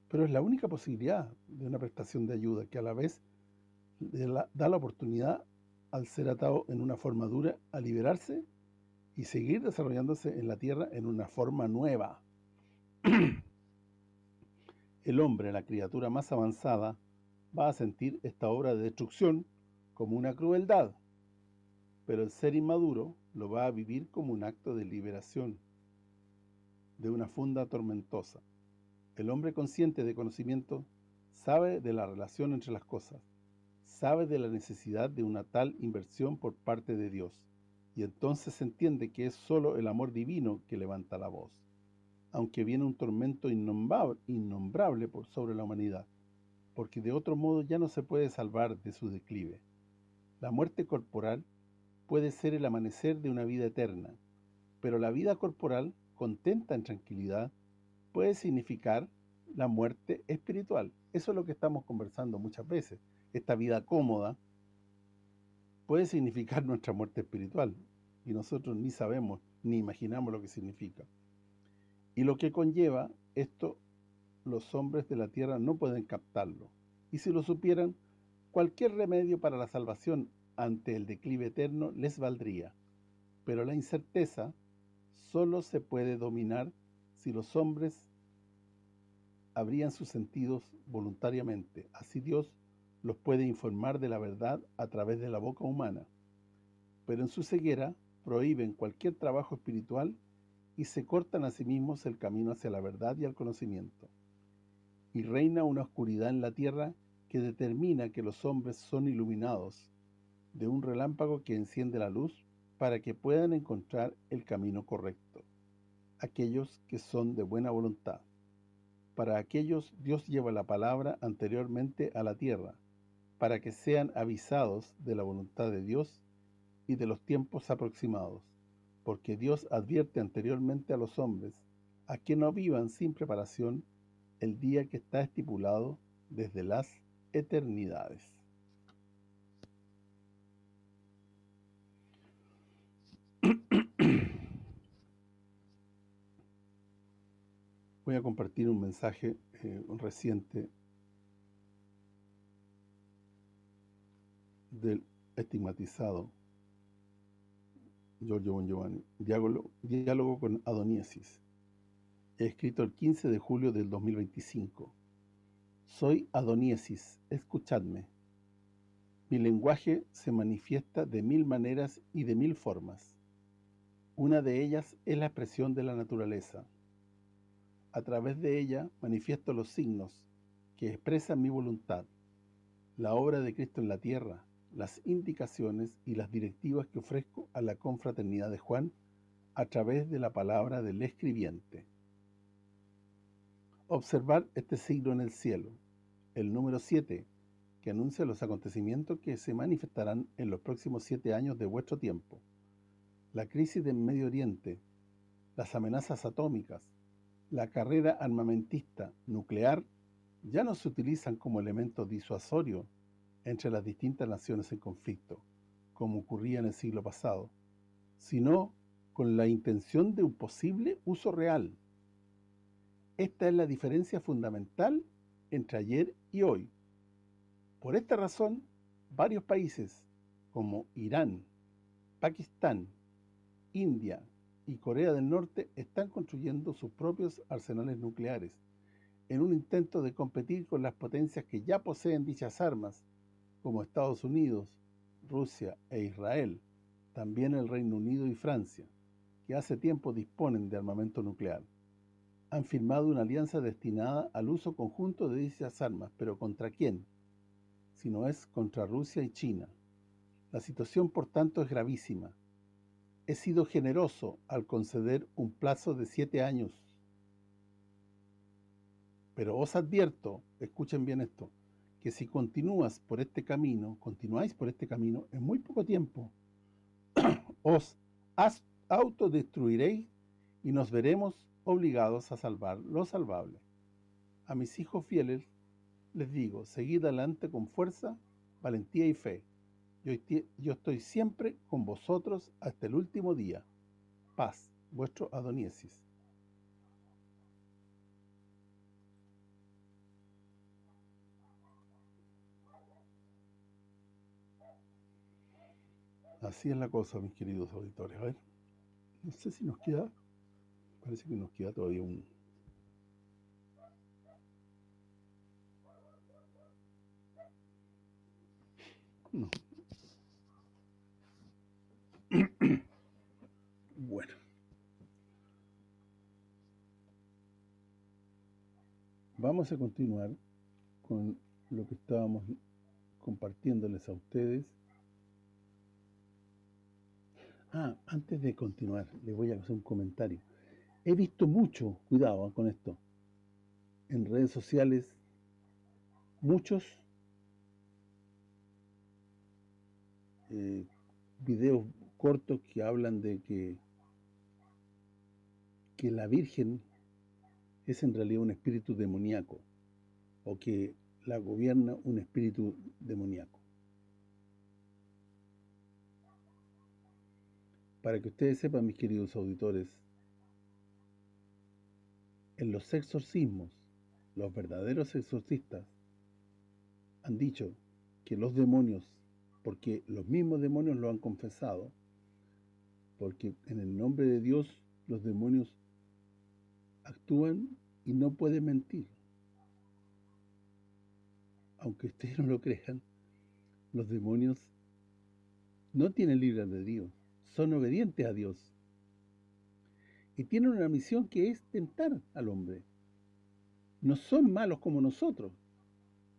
Pero es la única posibilidad de una prestación de ayuda que a la vez da la oportunidad al ser atado en una forma dura a liberarse y seguir desarrollándose en la tierra en una forma nueva. el hombre, la criatura más avanzada, va a sentir esta obra de destrucción como una crueldad, pero el ser inmaduro lo va a vivir como un acto de liberación de una funda tormentosa. El hombre consciente de conocimiento sabe de la relación entre las cosas, sabe de la necesidad de una tal inversión por parte de Dios, y entonces entiende que es solo el amor divino que levanta la voz, aunque viene un tormento innombrable, sobre la humanidad, porque de otro modo ya no se puede salvar de su declive. La muerte corporal puede ser el amanecer de una vida eterna, pero la vida corporal, contenta en tranquilidad, puede significar la muerte espiritual. Eso es lo que estamos conversando muchas veces. Esta vida cómoda puede significar nuestra muerte espiritual y nosotros ni sabemos ni imaginamos lo que significa. Y lo que conlleva esto, los hombres de la tierra no pueden captarlo. Y si lo supieran, cualquier remedio para la salvación ante el declive eterno les valdría. Pero la incerteza solo se puede dominar si los hombres abrían sus sentidos voluntariamente. Así Dios los puede informar de la verdad a través de la boca humana, pero en su ceguera prohíben cualquier trabajo espiritual y se cortan a sí mismos el camino hacia la verdad y al conocimiento. Y reina una oscuridad en la tierra que determina que los hombres son iluminados de un relámpago que enciende la luz para que puedan encontrar el camino correcto, aquellos que son de buena voluntad. Para aquellos Dios lleva la palabra anteriormente a la tierra, para que sean avisados de la voluntad de Dios y de los tiempos aproximados, porque Dios advierte anteriormente a los hombres a que no vivan sin preparación el día que está estipulado desde las eternidades. Voy a compartir un mensaje eh, reciente del estigmatizado Giorgio Bon Giovanni, diálogo, diálogo con Adoniesis, escrito el 15 de julio del 2025. Soy Adoniesis, escuchadme. Mi lenguaje se manifiesta de mil maneras y de mil formas. Una de ellas es la expresión de la naturaleza. A través de ella manifiesto los signos que expresan mi voluntad, la obra de Cristo en la tierra, las indicaciones y las directivas que ofrezco a la confraternidad de Juan a través de la palabra del escribiente. Observar este signo en el cielo, el número 7, que anuncia los acontecimientos que se manifestarán en los próximos siete años de vuestro tiempo. La crisis del Medio Oriente, las amenazas atómicas, la carrera armamentista nuclear ya no se utilizan como elemento disuasorio entre las distintas naciones en conflicto, como ocurría en el siglo pasado, sino con la intención de un posible uso real. Esta es la diferencia fundamental entre ayer y hoy. Por esta razón, varios países como Irán, Pakistán, India y Corea del Norte están construyendo sus propios arsenales nucleares en un intento de competir con las potencias que ya poseen dichas armas, como Estados Unidos, Rusia e Israel, también el Reino Unido y Francia, que hace tiempo disponen de armamento nuclear. Han firmado una alianza destinada al uso conjunto de dichas armas, pero ¿contra quién? Si no es contra Rusia y China. La situación, por tanto, es gravísima. He sido generoso al conceder un plazo de siete años. Pero os advierto, escuchen bien esto, que si continúas por este camino, continuáis por este camino, en muy poco tiempo, os autodestruiréis y nos veremos obligados a salvar lo salvable. A mis hijos fieles les digo, seguid adelante con fuerza, valentía y fe. Yo, estoy siempre con vosotros hasta el último día. Paz, vuestro Adoniesis. Así es la cosa, mis queridos auditores. A ver, no sé si nos queda, parece que nos queda todavía un... No. Vamos a continuar con lo que estábamos compartiéndoles a ustedes Ah, antes de continuar, le voy a hacer un comentario. He visto mucho, cuidado con esto, en redes sociales, muchos eh, videos cortos que hablan de que, que la Virgen es en realidad un espíritu demoníaco o que la gobierna un espíritu demoníaco. Para que ustedes sepan, mis queridos auditores, en los exorcismos, los verdaderos exorcistas han dicho que los demonios, porque los mismos demonios lo han confesado, porque en el nombre de Dios los demonios actúan y no pueden mentir. Aunque ustedes no lo crean, los demonios no tienen libre Dios son obedientes a Dios. Y tienen una misión que es tentar al hombre. No son malos como nosotros.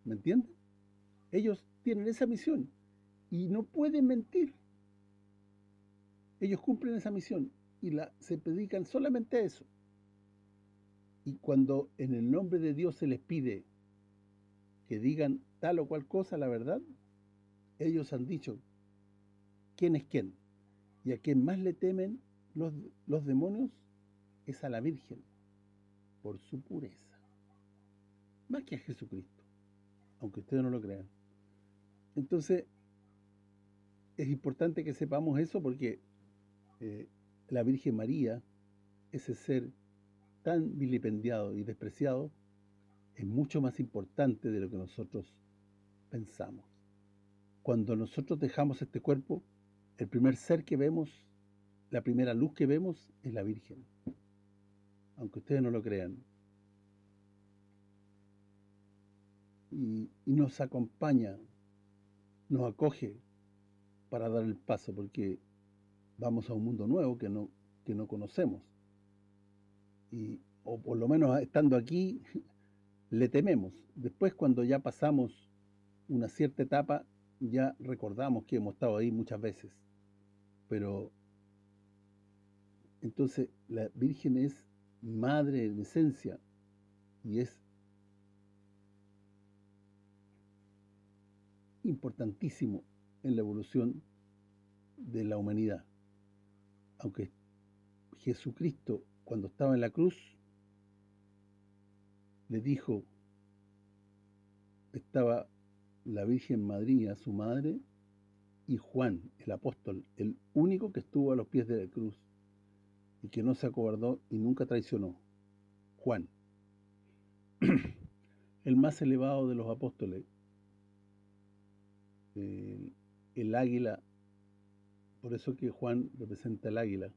¿Me entienden? Ellos tienen esa misión y no pueden mentir. Ellos cumplen esa misión y la, se predican solamente a eso. Y cuando en el nombre de Dios se les pide que digan tal o cual cosa, la verdad, ellos han dicho quién es quién. Y a quien más le temen los, los demonios es a la Virgen, por su pureza. Más que a Jesucristo, aunque ustedes no lo crean. Entonces, es importante que sepamos eso porque eh, la Virgen María, ese ser tan vilipendiado y despreciado, es mucho más importante de lo que nosotros pensamos. Cuando nosotros dejamos este cuerpo, el primer ser que vemos, la primera luz que vemos es la Virgen. Aunque ustedes no lo crean. Y, nos acompaña, nos acoge para dar el paso, porque vamos a un mundo nuevo que no, que no conocemos. Y, o por lo menos estando aquí, le tememos. Después cuando ya pasamos una cierta etapa, ya recordamos que hemos estado ahí muchas veces pero entonces la Virgen es madre en esencia y es importantísimo en la evolución de la humanidad. Aunque Jesucristo, cuando estaba en la cruz, le dijo, estaba la Virgen Madrina, su madre, y Juan, el apóstol, el único que estuvo a los pies de la cruz y que no se acobardó y nunca traicionó. Juan. el más elevado de los apóstoles, el, el águila, por eso que Juan representa el águila,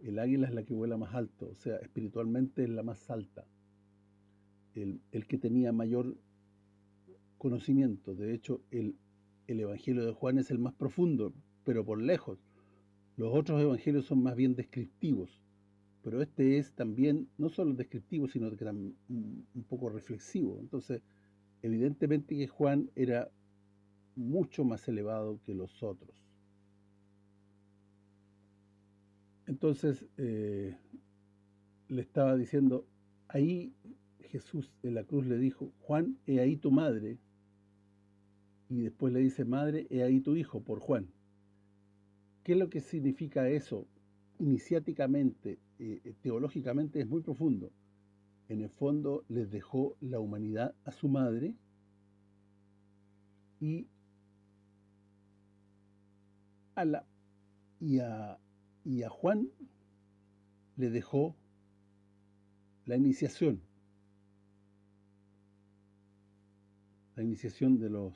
el águila es la que vuela más alto, o sea, espiritualmente es la más alta, el, que tenía mayor conocimiento, de hecho el, el Evangelio de Juan es el más profundo, pero por lejos, los otros evangelios son más bien descriptivos, pero este es también no solo descriptivo, sino que también un poco reflexivo. Entonces, evidentemente que Juan era mucho más elevado que los otros. Entonces, eh, le estaba diciendo, ahí Jesús en la cruz le dijo, Juan, he ahí tu madre, y después le dice, madre, he ahí tu hijo, por Juan. ¿Qué es lo que significa eso? Iniciáticamente, eh, teológicamente es muy profundo. En el fondo les dejó la humanidad a su madre y a, la, y a, y a Juan le dejó la iniciación. La iniciación de los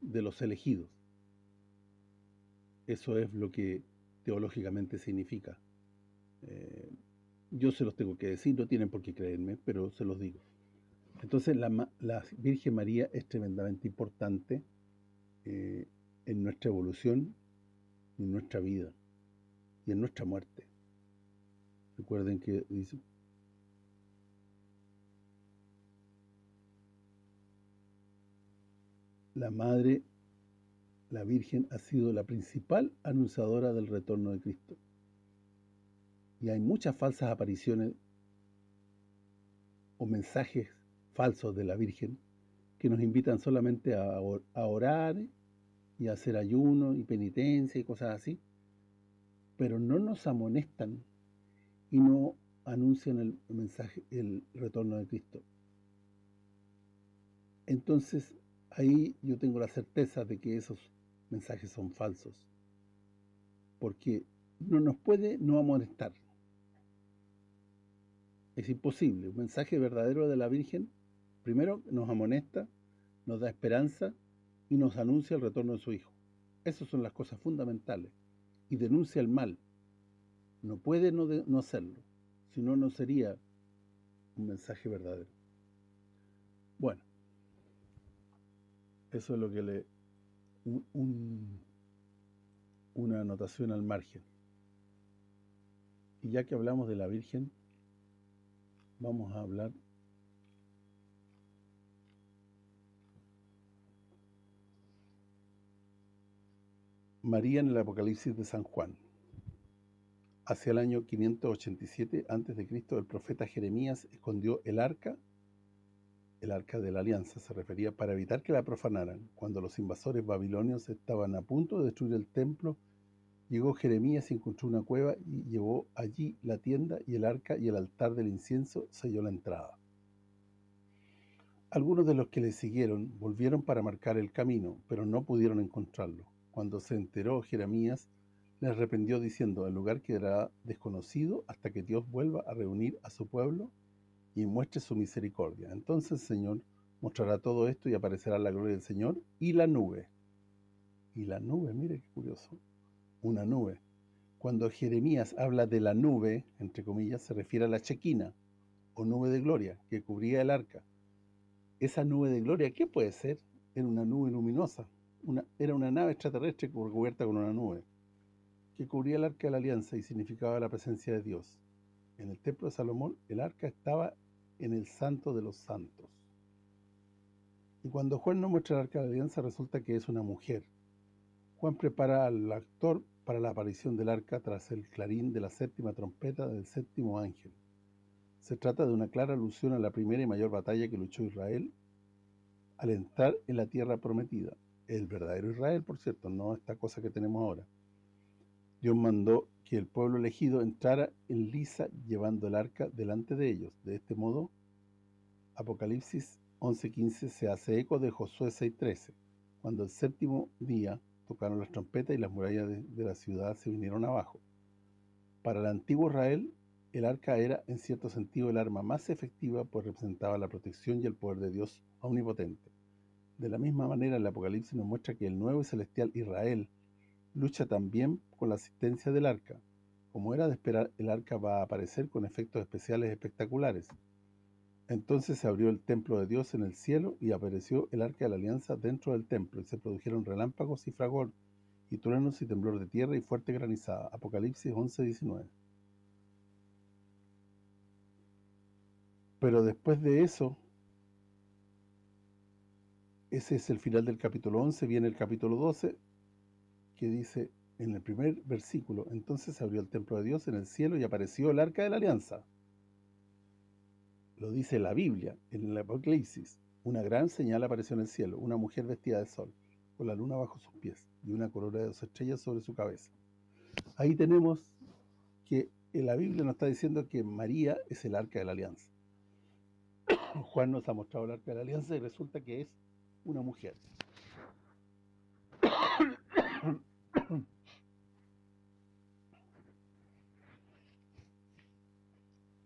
de los elegidos. Eso es lo que teológicamente significa. Eh, yo se los tengo que decir, no tienen por qué creerme, pero se los digo. Entonces la, Virgen María es tremendamente importante eh, en nuestra evolución, en nuestra vida y en nuestra muerte. Recuerden que dice, la Madre, la Virgen, ha sido la principal anunciadora del retorno de Cristo. Y hay muchas falsas apariciones o mensajes falsos de la Virgen que nos invitan solamente a, orar y a hacer ayuno y penitencia y cosas así, pero no nos amonestan y no anuncian el mensaje, el retorno de Cristo. Entonces, ahí yo tengo la certeza de que esos mensajes son falsos. Porque no nos puede no amonestar. Es imposible. Un mensaje verdadero de la Virgen, primero nos amonesta, nos da esperanza y nos anuncia el retorno de su Hijo. Esas son las cosas fundamentales. Y denuncia el mal. No puede no, no hacerlo. Si no, no sería un mensaje verdadero. Bueno, eso es lo que le... una anotación al margen. Y ya que hablamos de la Virgen, vamos a hablar María en el Apocalipsis de San Juan. Hacia el año 587 a.C., el profeta Jeremías escondió el arca el arca de la alianza se refería para evitar que la profanaran. Cuando los invasores babilonios estaban a punto de destruir el templo, llegó Jeremías y encontró una cueva y llevó allí la tienda y el arca y el altar del incienso selló la entrada. Algunos de los que le siguieron volvieron para marcar el camino, pero no pudieron encontrarlo. Cuando se enteró Jeremías, les arrepintió diciendo, el lugar quedará desconocido hasta que Dios vuelva a reunir a su pueblo y muestre su misericordia. Entonces el Señor mostrará todo esto y aparecerá la gloria del Señor y la nube. Y la nube, mire qué curioso, una nube. Cuando Jeremías habla de la nube, entre comillas, se refiere a la chequina, o nube de gloria, que cubría el arca. Esa nube de gloria, ¿qué puede ser? Era una nube luminosa, era una nave extraterrestre cubierta con una nube, que cubría el arca de la alianza y significaba la presencia de Dios. En el templo de Salomón, el arca estaba en el santo de los santos. Y cuando Juan no muestra el arca de la alianza, resulta que es una mujer. Juan prepara al actor para la aparición del arca tras el clarín de la séptima trompeta del séptimo ángel. Se trata de una clara alusión a la primera y mayor batalla que luchó Israel al entrar en la tierra prometida. El verdadero Israel, por cierto, no esta cosa que tenemos ahora. Dios mandó que el pueblo elegido entrara en lisa llevando el arca delante de ellos. De este modo, Apocalipsis 11.15 se hace eco de Josué 6.13, cuando el séptimo día tocaron las trompetas y las murallas de, de la ciudad se vinieron abajo. Para el antiguo Israel, el arca era, en cierto sentido, el arma más efectiva, pues representaba la protección y el poder de Dios omnipotente. De la misma manera, el Apocalipsis nos muestra que el nuevo y celestial Israel lucha también con la asistencia del arca. Como era de esperar, el arca va a aparecer con efectos especiales espectaculares. Entonces se abrió el templo de Dios en el cielo y apareció el arca de la alianza dentro del templo y se produjeron relámpagos y fragor y truenos y temblor de tierra y fuerte granizada. Apocalipsis 11:19. Pero después de eso, ese es el final del capítulo 11, viene el capítulo 12, que dice en el primer versículo, entonces se abrió el templo de Dios en el cielo y apareció el arca de la alianza. Lo dice la Biblia, en el Apocalipsis. Una gran señal apareció en el cielo, una mujer vestida de sol, con la luna bajo sus pies y una corona de dos estrellas sobre su cabeza. Ahí tenemos que en la Biblia nos está diciendo que María es el arca de la alianza. Juan nos ha mostrado el arca de la alianza y resulta que es una mujer.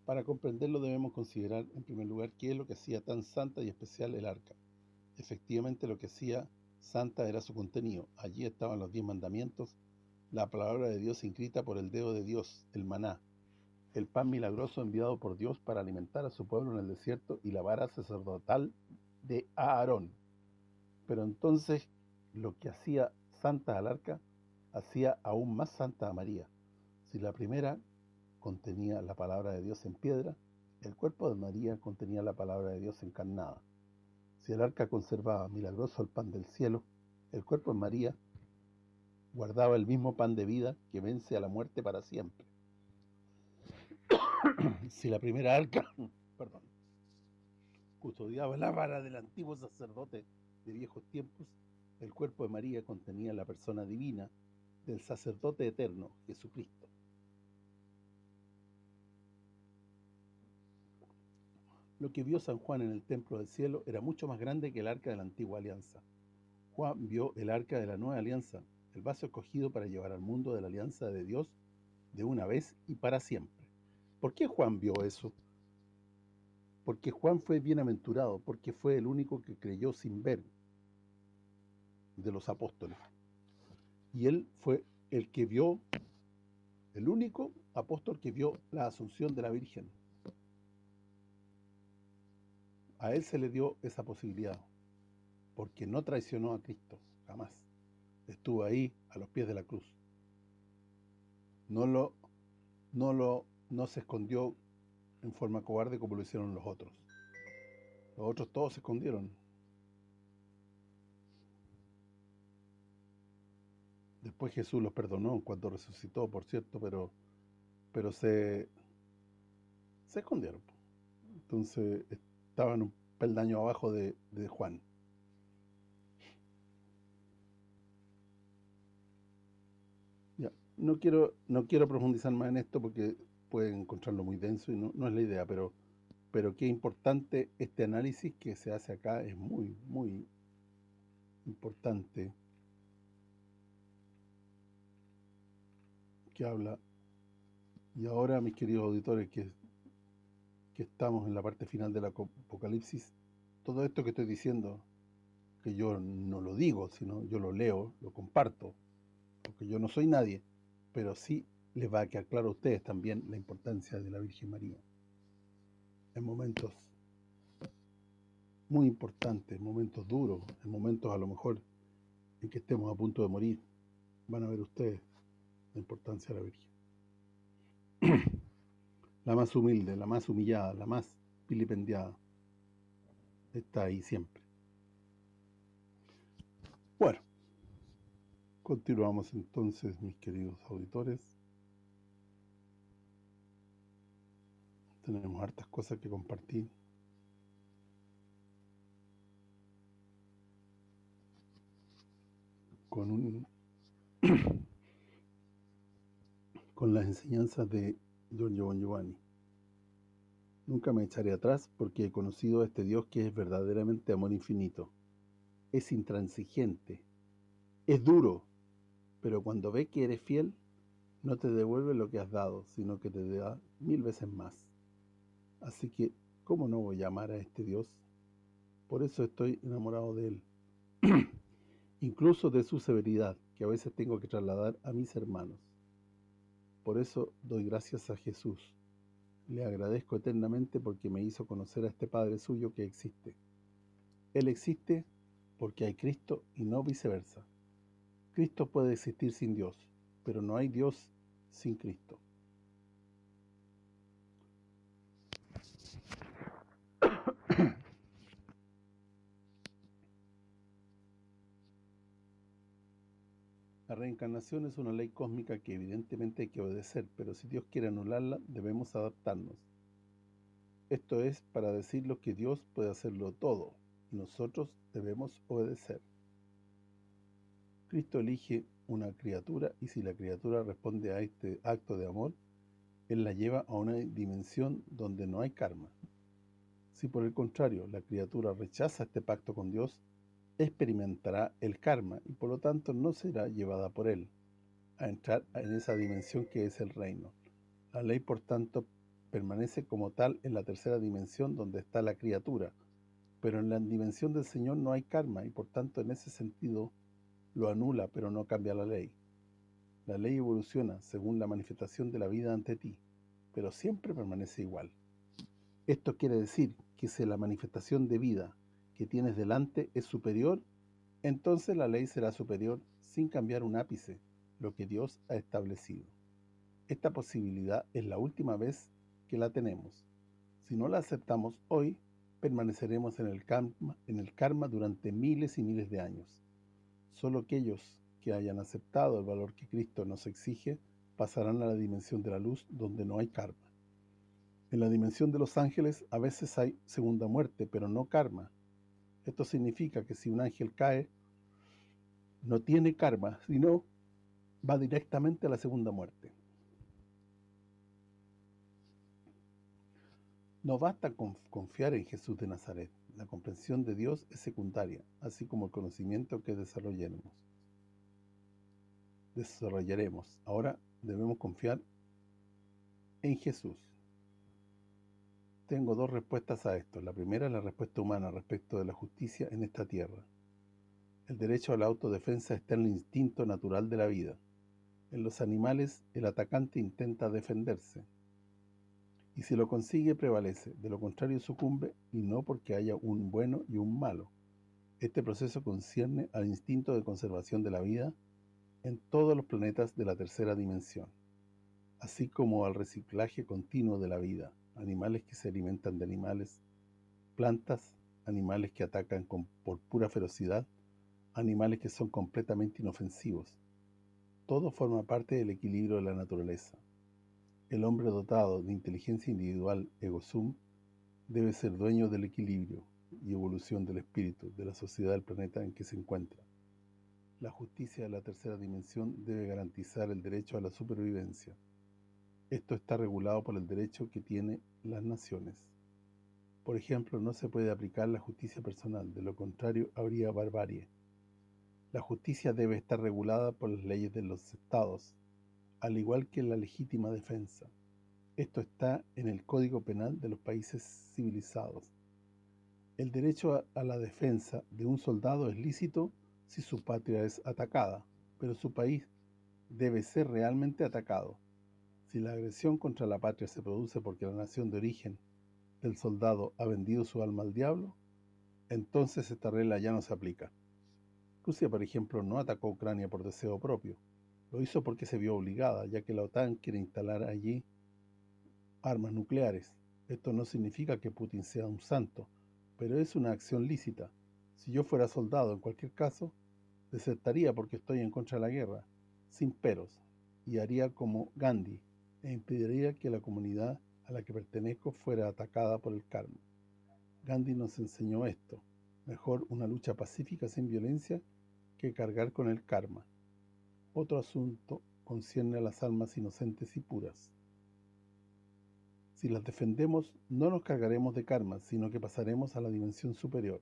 Para comprenderlo debemos considerar, en primer lugar, qué es lo que hacía tan santa y especial el arca. Efectivamente, lo que hacía santa era su contenido. Allí estaban los diez mandamientos, la palabra de Dios inscrita por el dedo de Dios, el maná, el pan milagroso enviado por Dios para alimentar a su pueblo en el desierto y la vara sacerdotal de Aarón. Pero entonces, lo que hacía santa al arca, hacía aún más santa a María. Si la primera contenía la palabra de Dios en piedra, el cuerpo de María contenía la palabra de Dios encarnada. Si el arca conservaba milagroso el pan del cielo, el cuerpo de María guardaba el mismo pan de vida que vence a la muerte para siempre. si la primera arca, perdón, custodiaba la vara del antiguo sacerdote de viejos tiempos, el cuerpo de María contenía la persona divina del sacerdote eterno, Jesucristo. Lo que vio San Juan en el templo del cielo era mucho más grande que el arca de la antigua alianza. Juan vio el arca de la nueva alianza, el vaso escogido para llevar al mundo de la alianza de Dios de una vez y para siempre. ¿Por qué Juan vio eso? Porque Juan fue bienaventurado, porque fue el único que creyó sin ver de los apóstoles. Y él fue el que vio, el único apóstol que vio la asunción de la Virgen. A él se le dio esa posibilidad, porque no traicionó a Cristo, jamás. Estuvo ahí, a los pies de la cruz. No lo, no lo, no se escondió en forma cobarde como lo hicieron los otros. Los otros todos se escondieron. Después Jesús los perdonó cuando resucitó, por cierto, pero pero se se escondieron. Entonces estaban un peldaño abajo de, de Juan. Ya, no quiero no quiero profundizar más en esto porque pueden encontrarlo muy denso y no, no es la idea, pero pero qué importante este análisis que se hace acá es muy, muy importante. Que habla. Y ahora, mis queridos auditores, que, que estamos en la parte final del Apocalipsis, todo esto que estoy diciendo, que yo no lo digo, sino yo lo leo, lo comparto, porque yo no soy nadie, pero sí les va a quedar claro a ustedes también la importancia de la Virgen María en momentos muy importantes, momentos duros, en momentos a lo mejor en que estemos a punto de morir, van a ver ustedes la importancia de la Virgen. la más humilde, la más humillada, la más vilipendiada, está ahí siempre. Bueno, continuamos entonces, mis queridos auditores. Tenemos hartas cosas que compartir. Con un con las enseñanzas de Giorgio Bon Giovanni. Nunca me echaré atrás porque he conocido a este Dios que es verdaderamente amor infinito. Es intransigente, es duro, pero cuando ve que eres fiel, no te devuelve lo que has dado, sino que te da mil veces más. Así que, ¿cómo no voy a amar a este Dios? Por eso estoy enamorado de Él. Incluso de su severidad, que a veces tengo que trasladar a mis hermanos. Por eso doy gracias a Jesús. Le agradezco eternamente porque me hizo conocer a este Padre suyo que existe. Él existe porque hay Cristo y no viceversa. Cristo puede existir sin Dios, pero no hay Dios sin Cristo. La reencarnación es una ley cósmica que evidentemente hay que obedecer, pero si Dios quiere anularla, debemos adaptarnos. Esto es para decirlo que Dios puede hacerlo todo, y nosotros debemos obedecer. Cristo elige una criatura y si la criatura responde a este acto de amor, Él la lleva a una dimensión donde no hay karma. Si por el contrario la criatura rechaza este pacto con Dios, experimentará el karma y por lo tanto no será llevada por él a entrar en esa dimensión que es el reino. La ley, por tanto, permanece como tal en la tercera dimensión donde está la criatura, pero en la dimensión del Señor no hay karma y por tanto en ese sentido lo anula pero no cambia la ley. La ley evoluciona según la manifestación de la vida ante ti, pero siempre permanece igual. Esto quiere decir que si la manifestación de vida que tienes delante es superior, entonces la ley será superior sin cambiar un ápice, lo que Dios ha establecido. Esta posibilidad es la última vez que la tenemos. Si no la aceptamos hoy, permaneceremos en el karma, durante miles y miles de años. Solo aquellos que hayan aceptado el valor que Cristo nos exige pasarán a la dimensión de la luz donde no hay karma. En la dimensión de los ángeles a veces hay segunda muerte, pero no karma, esto significa que si un ángel cae, no tiene karma, sino va directamente a la segunda muerte. No basta con confiar en Jesús de Nazaret. La comprensión de Dios es secundaria, así como el conocimiento que desarrollaremos. Desarrollaremos. Ahora debemos confiar en Jesús. Tengo dos respuestas a esto. La primera es la respuesta humana respecto de la justicia en esta tierra. El derecho a la autodefensa está en el instinto natural de la vida. En los animales, el atacante intenta defenderse. Y si lo consigue, prevalece. De lo contrario, sucumbe, y no porque haya un bueno y un malo. Este proceso concierne al instinto de conservación de la vida en todos los planetas de la tercera dimensión, así como al reciclaje continuo de la vida animales que se alimentan de animales, plantas, animales que atacan con, por pura ferocidad, animales que son completamente inofensivos. Todo forma parte del equilibrio de la naturaleza. El hombre dotado de inteligencia individual, ego sum, debe ser dueño del equilibrio y evolución del espíritu de la sociedad del planeta en que se encuentra. La justicia de la tercera dimensión debe garantizar el derecho a la supervivencia, esto está regulado por el derecho que tienen las naciones. Por ejemplo, no se puede aplicar la justicia personal, de lo contrario habría barbarie. La justicia debe estar regulada por las leyes de los estados, al igual que la legítima defensa. Esto está en el Código Penal de los países civilizados. El derecho a, la defensa de un soldado es lícito si su patria es atacada, pero su país debe ser realmente atacado. Si la agresión contra la patria se produce porque la nación de origen del soldado ha vendido su alma al diablo, entonces esta regla ya no se aplica. Rusia, por ejemplo, no atacó Ucrania por deseo propio. Lo hizo porque se vio obligada, ya que la OTAN quiere instalar allí armas nucleares. Esto no significa que Putin sea un santo, pero es una acción lícita. Si yo fuera soldado, en cualquier caso, desertaría porque estoy en contra de la guerra, sin peros, y haría como Gandhi, e impediría que la comunidad a la que pertenezco fuera atacada por el karma. Gandhi nos enseñó esto, mejor una lucha pacífica sin violencia que cargar con el karma. Otro asunto concierne a las almas inocentes y puras. Si las defendemos, no nos cargaremos de karma, sino que pasaremos a la dimensión superior.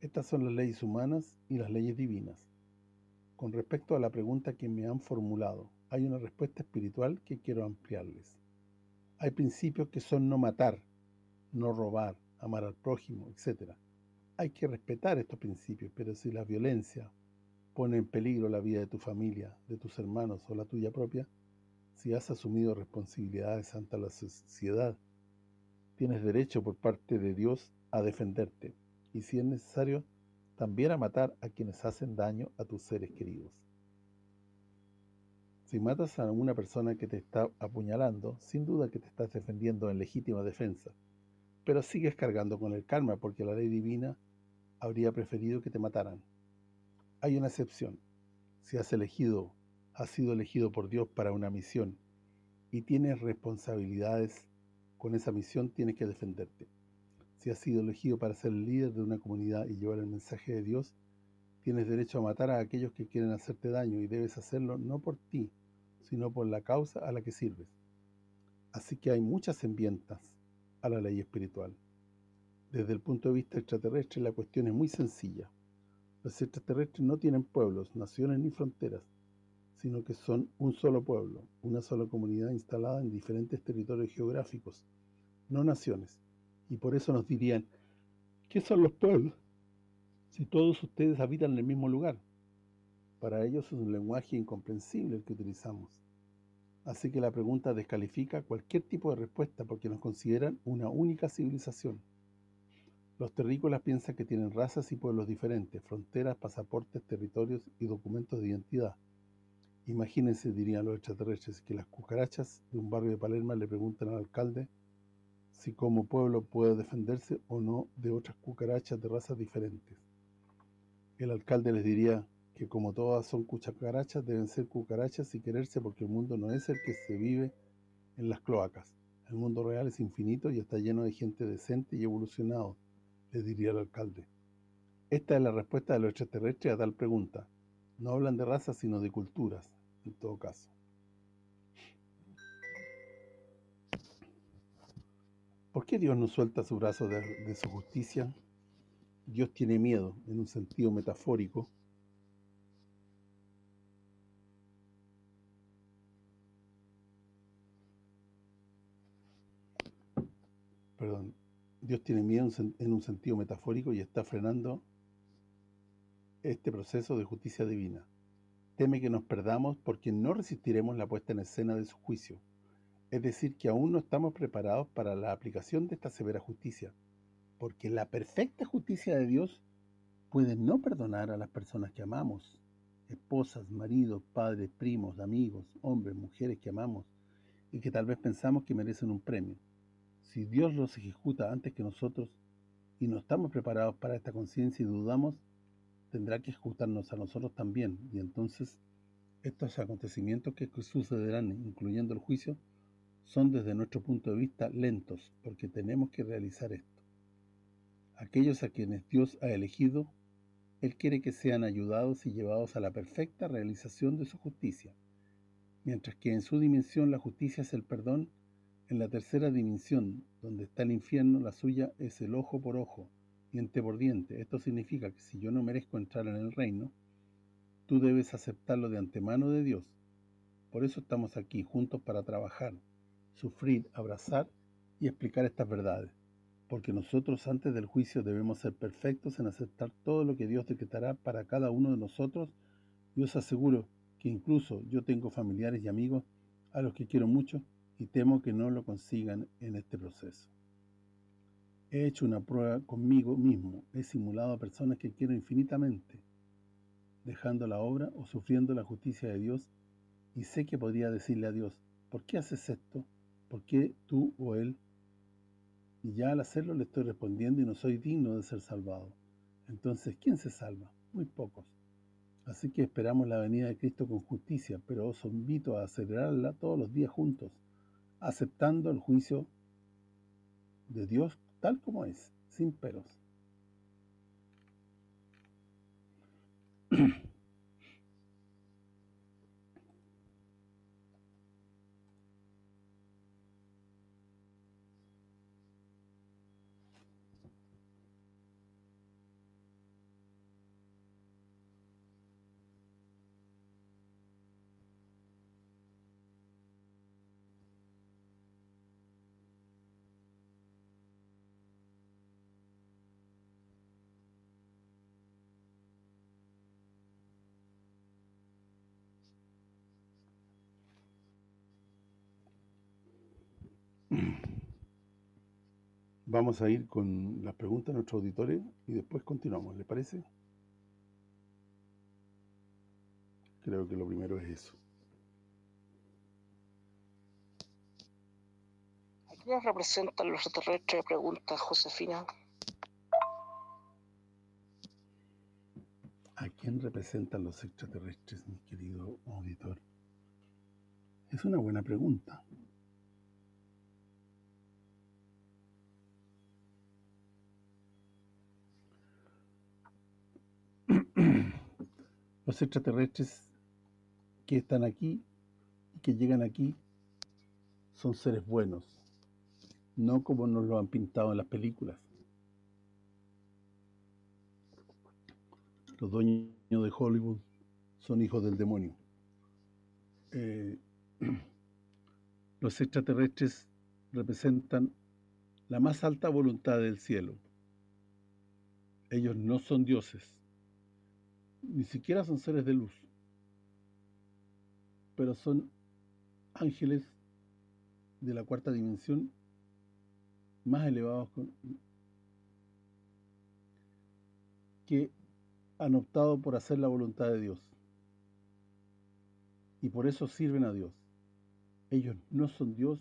Estas son las leyes humanas y las leyes divinas. Con respecto a la pregunta que me han formulado, hay una respuesta espiritual que quiero ampliarles. Hay principios que son no matar, no robar, amar al prójimo, etc. Hay que respetar estos principios, pero si la violencia pone en peligro la vida de tu familia, de tus hermanos o la tuya propia, si has asumido responsabilidades ante la sociedad, tienes derecho por parte de Dios a defenderte y si es necesario, también a matar a quienes hacen daño a tus seres queridos. Si matas a una persona que te está apuñalando, sin duda que te estás defendiendo en legítima defensa, pero sigues cargando con el karma porque la ley divina habría preferido que te mataran. Hay una excepción. Si has elegido, has sido elegido por Dios para una misión y tienes responsabilidades con esa misión, tienes que defenderte. Si has sido elegido para ser el líder de una comunidad y llevar el mensaje de Dios, tienes derecho a matar a aquellos que quieren hacerte daño y debes hacerlo no por ti, sino por la causa a la que sirves. Así que hay muchas envientas a la ley espiritual. Desde el punto de vista extraterrestre la cuestión es muy sencilla. Los extraterrestres no tienen pueblos, naciones ni fronteras, sino que son un solo pueblo, una sola comunidad instalada en diferentes territorios geográficos, no naciones. Y por eso nos dirían, ¿qué son los pueblos? Si todos ustedes habitan en el mismo lugar. Para ellos es un lenguaje incomprensible el que utilizamos. Así que la pregunta descalifica cualquier tipo de respuesta porque nos consideran una única civilización. Los terrícolas piensan que tienen razas y pueblos diferentes, fronteras, pasaportes, territorios y documentos de identidad. Imagínense, dirían los extraterrestres, que las cucarachas de un barrio de Palermo le preguntan al alcalde si como pueblo puede defenderse o no de otras cucarachas de razas diferentes. El alcalde les diría que como todas son cucarachas, deben ser cucarachas y quererse porque el mundo no es el que se vive en las cloacas. El mundo real es infinito y está lleno de gente decente y evolucionado, le diría el alcalde. Esta es la respuesta de los extraterrestres a tal pregunta. No hablan de razas, sino de culturas, en todo caso. ¿Por qué Dios no suelta su brazo de, de su justicia? Dios tiene miedo, en un sentido metafórico, perdón, Dios tiene miedo en un sentido metafórico y está frenando este proceso de justicia divina. Teme que nos perdamos porque no resistiremos la puesta en escena de su juicio. Es decir, que aún no estamos preparados para la aplicación de esta severa justicia, porque la perfecta justicia de Dios puede no perdonar a las personas que amamos, esposas, maridos, padres, primos, amigos, hombres, mujeres que amamos y que tal vez pensamos que merecen un premio si Dios los ejecuta antes que nosotros y no estamos preparados para esta conciencia y dudamos, tendrá que ejecutarnos a nosotros también. Y entonces estos acontecimientos que sucederán, incluyendo el juicio, son desde nuestro punto de vista lentos, porque tenemos que realizar esto. Aquellos a quienes Dios ha elegido, Él quiere que sean ayudados y llevados a la perfecta realización de su justicia, mientras que en su dimensión la justicia es el perdón en la tercera dimensión, donde está el infierno, la suya es el ojo por ojo, diente por diente. Esto significa que si yo no merezco entrar en el reino, tú debes aceptarlo de antemano de Dios. Por eso estamos aquí, juntos para trabajar, sufrir, abrazar y explicar estas verdades. Porque nosotros antes del juicio debemos ser perfectos en aceptar todo lo que Dios decretará para cada uno de nosotros. Y os aseguro que incluso yo tengo familiares y amigos a los que quiero mucho y temo que no lo consigan en este proceso. He hecho una prueba conmigo mismo, he simulado a personas que quiero infinitamente, dejando la obra o sufriendo la justicia de Dios, y sé que podría decirle a Dios, ¿por qué haces esto? ¿Por qué tú o él? Y ya al hacerlo le estoy respondiendo y no soy digno de ser salvado. Entonces, ¿quién se salva? Muy pocos. Así que esperamos la venida de Cristo con justicia, pero os invito a acelerarla todos los días juntos, aceptando el juicio de Dios tal como es, sin peros. Vamos a ir con las preguntas de nuestros auditores y después continuamos, ¿le parece? Creo que lo primero es eso. ¿A quiénes representan los extraterrestres? Pregunta Josefina. ¿A quién representan los extraterrestres, mi querido auditor? Es una buena pregunta. Los extraterrestres que están aquí y que llegan aquí son seres buenos, no como nos lo han pintado en las películas. Los dueños de Hollywood son hijos del demonio. Eh, los extraterrestres representan la más alta voluntad del cielo. Ellos no son dioses, ni siquiera son seres de luz, pero son ángeles de la cuarta dimensión más elevados que han optado por hacer la voluntad de Dios y por eso sirven a Dios. Ellos no son Dios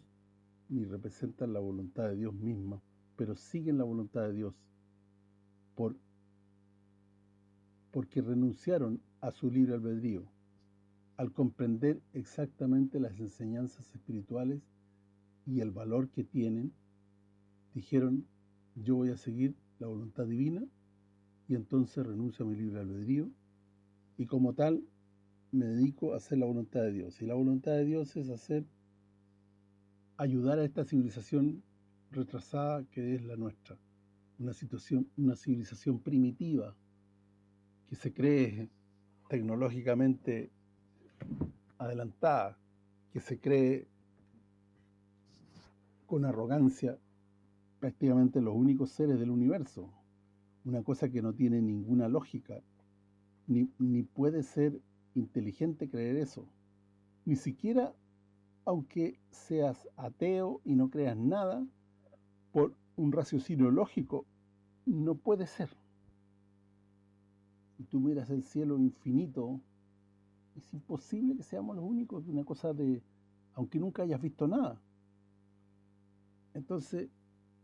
ni representan la voluntad de Dios misma, pero siguen la voluntad de Dios por, porque renunciaron a su libre albedrío al comprender exactamente las enseñanzas espirituales y el valor que tienen, dijeron, yo voy a seguir la voluntad divina y entonces renuncio a mi libre albedrío y como tal me dedico a hacer la voluntad de Dios. Y la voluntad de Dios es hacer, ayudar a esta civilización retrasada que es la nuestra. Una, situación, una civilización primitiva que se cree tecnológicamente adelantada, que se cree con arrogancia prácticamente los únicos seres del universo. Una cosa que no tiene ninguna lógica, ni, ni puede ser inteligente creer eso. Ni siquiera aunque seas ateo y no creas nada, por un raciocinio lógico, no puede ser. Si tú miras el cielo infinito, es imposible que seamos los únicos, una cosa de, aunque nunca hayas visto nada. Entonces,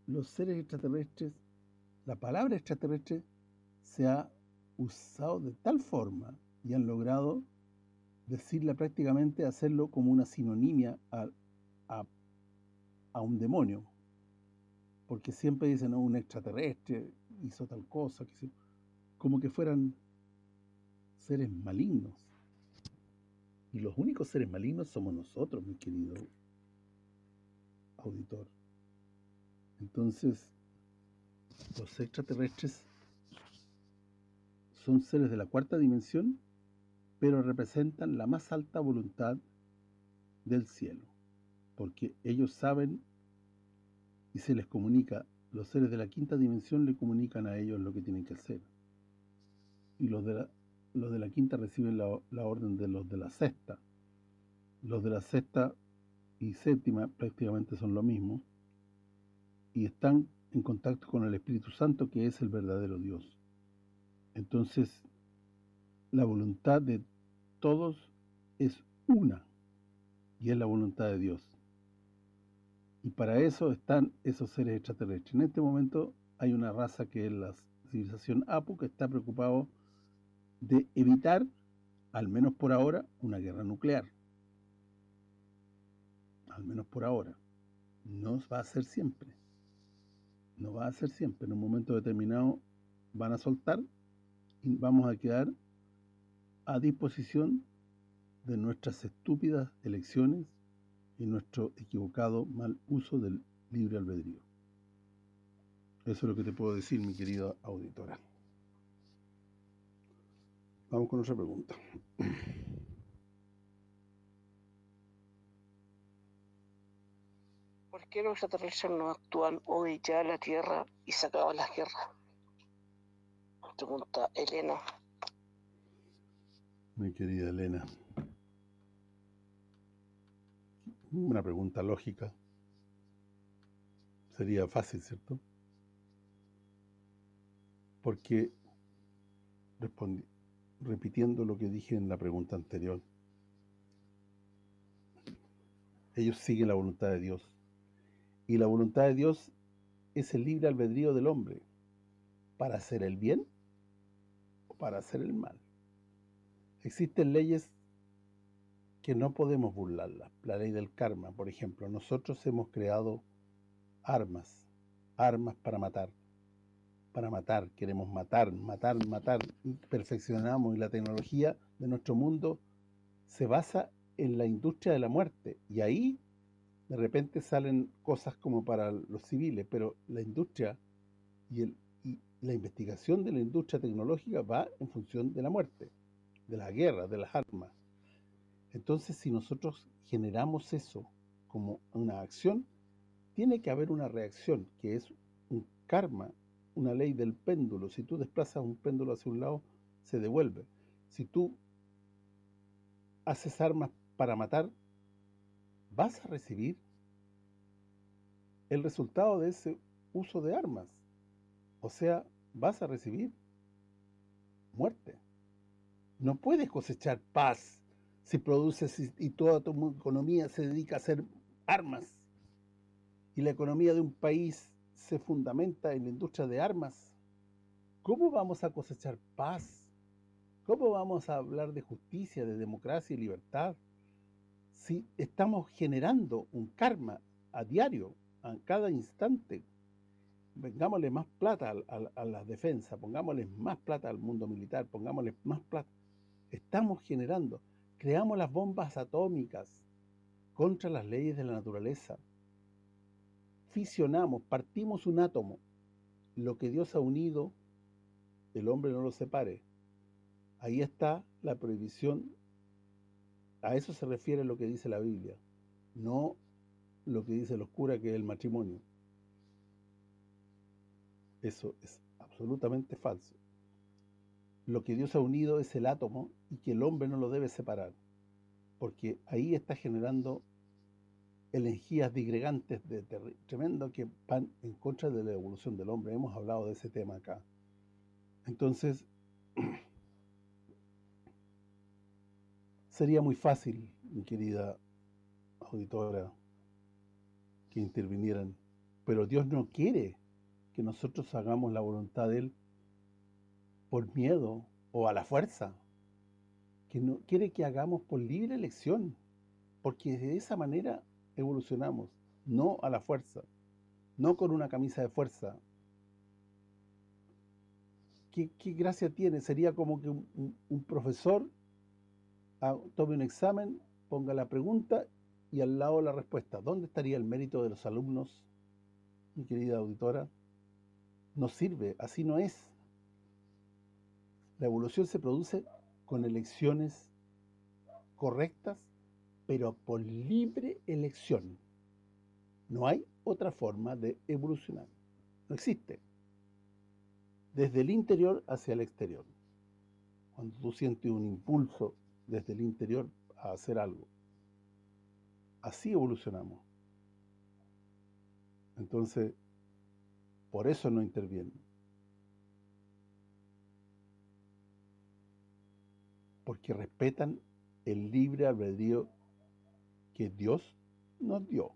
los seres extraterrestres, la palabra extraterrestre se ha usado de tal forma y han logrado decirla prácticamente, hacerlo como una sinonimia a, a, un demonio. Porque siempre dicen, no, un extraterrestre hizo tal cosa, que como que fueran seres malignos. Y los únicos seres malignos somos nosotros, mi querido auditor. Entonces, los extraterrestres son seres de la cuarta dimensión pero representan la más alta voluntad del cielo, porque ellos saben y se les comunica, los seres de la quinta dimensión le comunican a ellos lo que tienen que hacer. Y los de la, los de la quinta reciben la, orden de los de la sexta. Los de la sexta y séptima prácticamente son lo mismo y están en contacto con el Espíritu Santo que es el verdadero Dios. Entonces, la voluntad de todos es una y es la voluntad de Dios. Y para eso están esos seres extraterrestres. En este momento hay una raza que es la civilización Apu que está preocupado de evitar, al menos por ahora, una guerra nuclear. Al menos por ahora. No va a ser siempre. No va a ser siempre. En un momento determinado van a soltar y vamos a quedar a disposición de nuestras estúpidas elecciones y nuestro equivocado mal uso del libre albedrío. Eso es lo que te puedo decir, mi querida auditora. Vamos con otra pregunta. ¿Por qué los extraterrestres no actúan hoy ya en la Tierra y se acaban las guerras? Pregunta Elena mi querida Elena. Una pregunta lógica. Sería fácil, ¿cierto? Porque, respondí, repitiendo lo que dije en la pregunta anterior, ellos siguen la voluntad de Dios. Y la voluntad de Dios es el libre albedrío del hombre para hacer el bien o para hacer el mal. Existen leyes que no podemos burlarlas. La ley del karma, por ejemplo. Nosotros hemos creado armas, armas para matar. Para matar, queremos matar, matar, matar. Perfeccionamos y la tecnología de nuestro mundo se basa en la industria de la muerte. Y ahí de repente salen cosas como para los civiles, pero la industria y, la investigación de la industria tecnológica va en función de la muerte, de la guerra, de las armas. Entonces, si nosotros generamos eso como una acción, tiene que haber una reacción, que es un karma, una ley del péndulo. Si tú desplazas un péndulo hacia un lado, se devuelve. Si tú haces armas para matar, vas a recibir el resultado de ese uso de armas. O sea, vas a recibir muerte. No puedes cosechar paz si produces y toda tu economía se dedica a hacer armas. Y la economía de un país se fundamenta en la industria de armas. ¿Cómo vamos a cosechar paz? ¿Cómo vamos a hablar de justicia, de democracia y libertad? si estamos generando un karma a diario, a cada instante, vengámosle más plata a, a, la defensa, pongámosle más plata al mundo militar, pongámosle más plata. Estamos generando, creamos las bombas atómicas contra las leyes de la naturaleza. Partimos un átomo. Lo que Dios ha unido, el hombre no lo separe. Ahí está la prohibición a eso se refiere lo que dice la Biblia, no lo que dice los curas que es el matrimonio. Eso es absolutamente falso. Lo que Dios ha unido es el átomo y que el hombre no lo debe separar, porque ahí está generando energías digregantes de tremendo que van en contra de la evolución del hombre. Hemos hablado de ese tema acá. Entonces, Sería muy fácil, mi querida auditora, que intervinieran, pero Dios no quiere que nosotros hagamos la voluntad de Él por miedo o a la fuerza, que no quiere que hagamos por libre elección, porque de esa manera evolucionamos, no a la fuerza, no con una camisa de fuerza. ¿Qué, gracia tiene? Sería como que un profesor tome un examen, ponga la pregunta y al lado la respuesta. ¿Dónde estaría el mérito de los alumnos, mi querida auditora? No sirve, así no es. La evolución se produce con elecciones correctas, pero por libre elección. No hay otra forma de evolucionar. No existe. Desde el interior hacia el exterior. Cuando tú sientes un impulso desde el interior a hacer algo. Así evolucionamos. Entonces, por eso no intervienen. Porque respetan el libre albedrío que Dios nos dio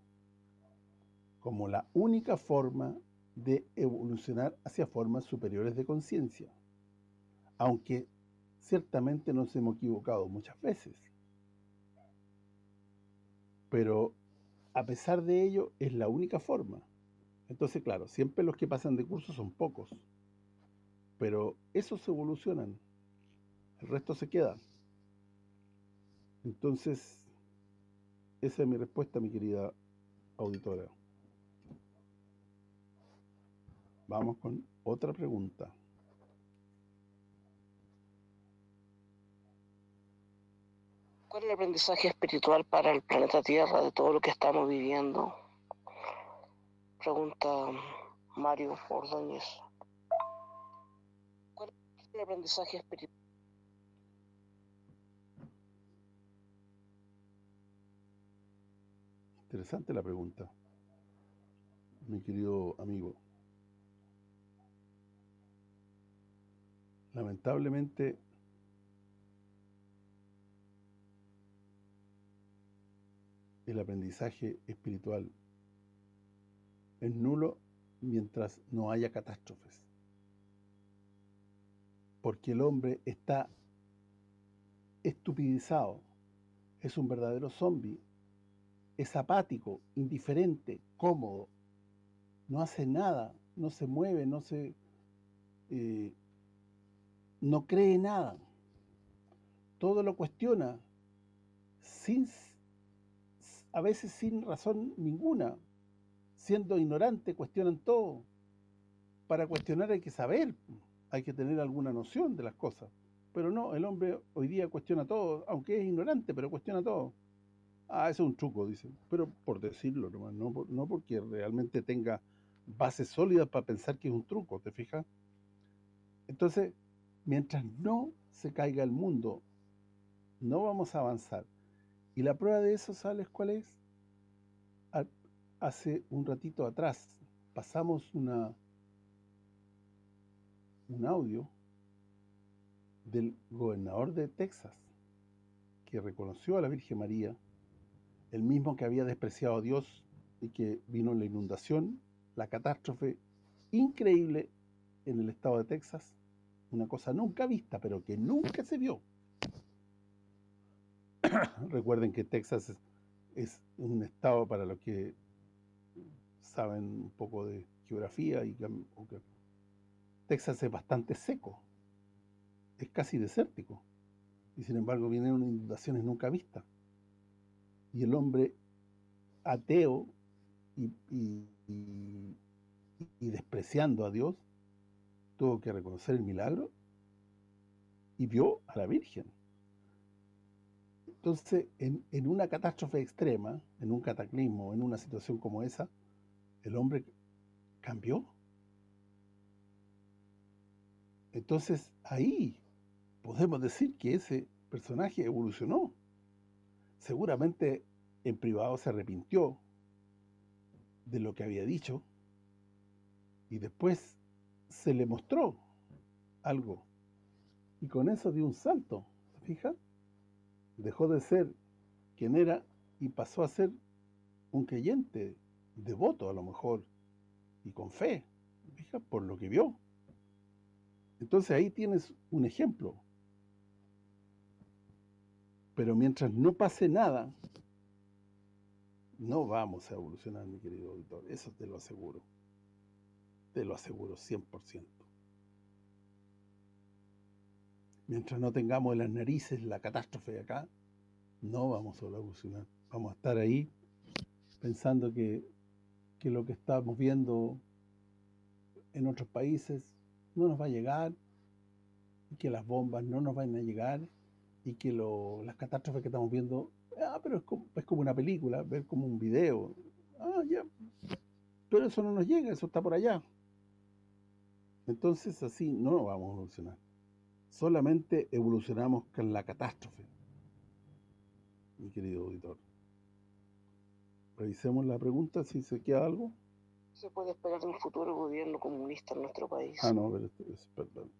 como la única forma de evolucionar hacia formas superiores de conciencia. Aunque ciertamente nos hemos equivocado muchas veces. Pero a pesar de ello, es la única forma. Entonces, claro, siempre los que pasan de curso son pocos. Pero esos evolucionan. El resto se queda. Entonces, esa es mi respuesta, mi querida auditora. Vamos con otra pregunta. ¿Cuál es el aprendizaje espiritual para el planeta Tierra de todo lo que estamos viviendo? Pregunta Mario Ordóñez. ¿Cuál es el aprendizaje espiritual? Interesante la pregunta. mi querido amigo. Lamentablemente, el aprendizaje espiritual es nulo mientras no haya catástrofes. Porque el hombre está estupidizado, es un verdadero zombie, es apático, indiferente, cómodo, no hace nada, no se mueve, no se eh, no cree nada. Todo lo cuestiona sin a veces sin razón ninguna. Siendo ignorante, cuestionan todo. Para cuestionar hay que saber, hay que tener alguna noción de las cosas. Pero no, el hombre hoy día cuestiona todo, aunque es ignorante, pero cuestiona todo. Ah, eso es un truco, dicen. Pero por decirlo nomás, no, no porque realmente tenga bases sólidas para pensar que es un truco, ¿te fijas? Entonces, mientras no se caiga el mundo, no vamos a avanzar. Y la prueba de eso, ¿sabes cuál es? Hace un ratito atrás pasamos una un audio del gobernador de Texas que reconoció a la Virgen María, el mismo que había despreciado a Dios y que vino la inundación, la catástrofe increíble en el estado de Texas, una cosa nunca vista, pero que nunca se vio. Recuerden que Texas es, un estado para los que saben un poco de geografía y Texas es bastante seco, es casi desértico, y sin embargo unas inundaciones nunca vistas. Y el hombre ateo y despreciando a Dios, tuvo que reconocer el milagro y vio a la Virgen. Entonces, en, en, una catástrofe extrema, en un cataclismo, en una situación como esa, el hombre cambió. Entonces, ahí podemos decir que ese personaje evolucionó. Seguramente en privado se arrepintió de lo que había dicho y después se le mostró algo. Y con eso dio un salto, ¿se fija? Dejó de ser quien era y pasó a ser un creyente, devoto a lo mejor, y con fe, fija, por lo que vio. Entonces ahí tienes un ejemplo. Pero mientras no pase nada, no vamos a evolucionar, mi querido auditor, eso te lo aseguro. Te lo aseguro 100%. Mientras no tengamos en las narices la catástrofe de acá, no vamos a evolucionar. Vamos a estar ahí pensando que, que lo que estamos viendo en otros países no nos va a llegar, que las bombas no nos van a llegar, y que las catástrofes que estamos viendo, ah, pero es como, es como una película, ver como un video. Ah, ya. Pero eso no nos llega, eso está por allá. Entonces así no vamos a evolucionar. Solamente evolucionamos con la catástrofe, mi querido auditor. Revisemos la pregunta, si se queda algo. ¿Se puede esperar un futuro gobierno comunista en nuestro país? Ah, no, pero perdón.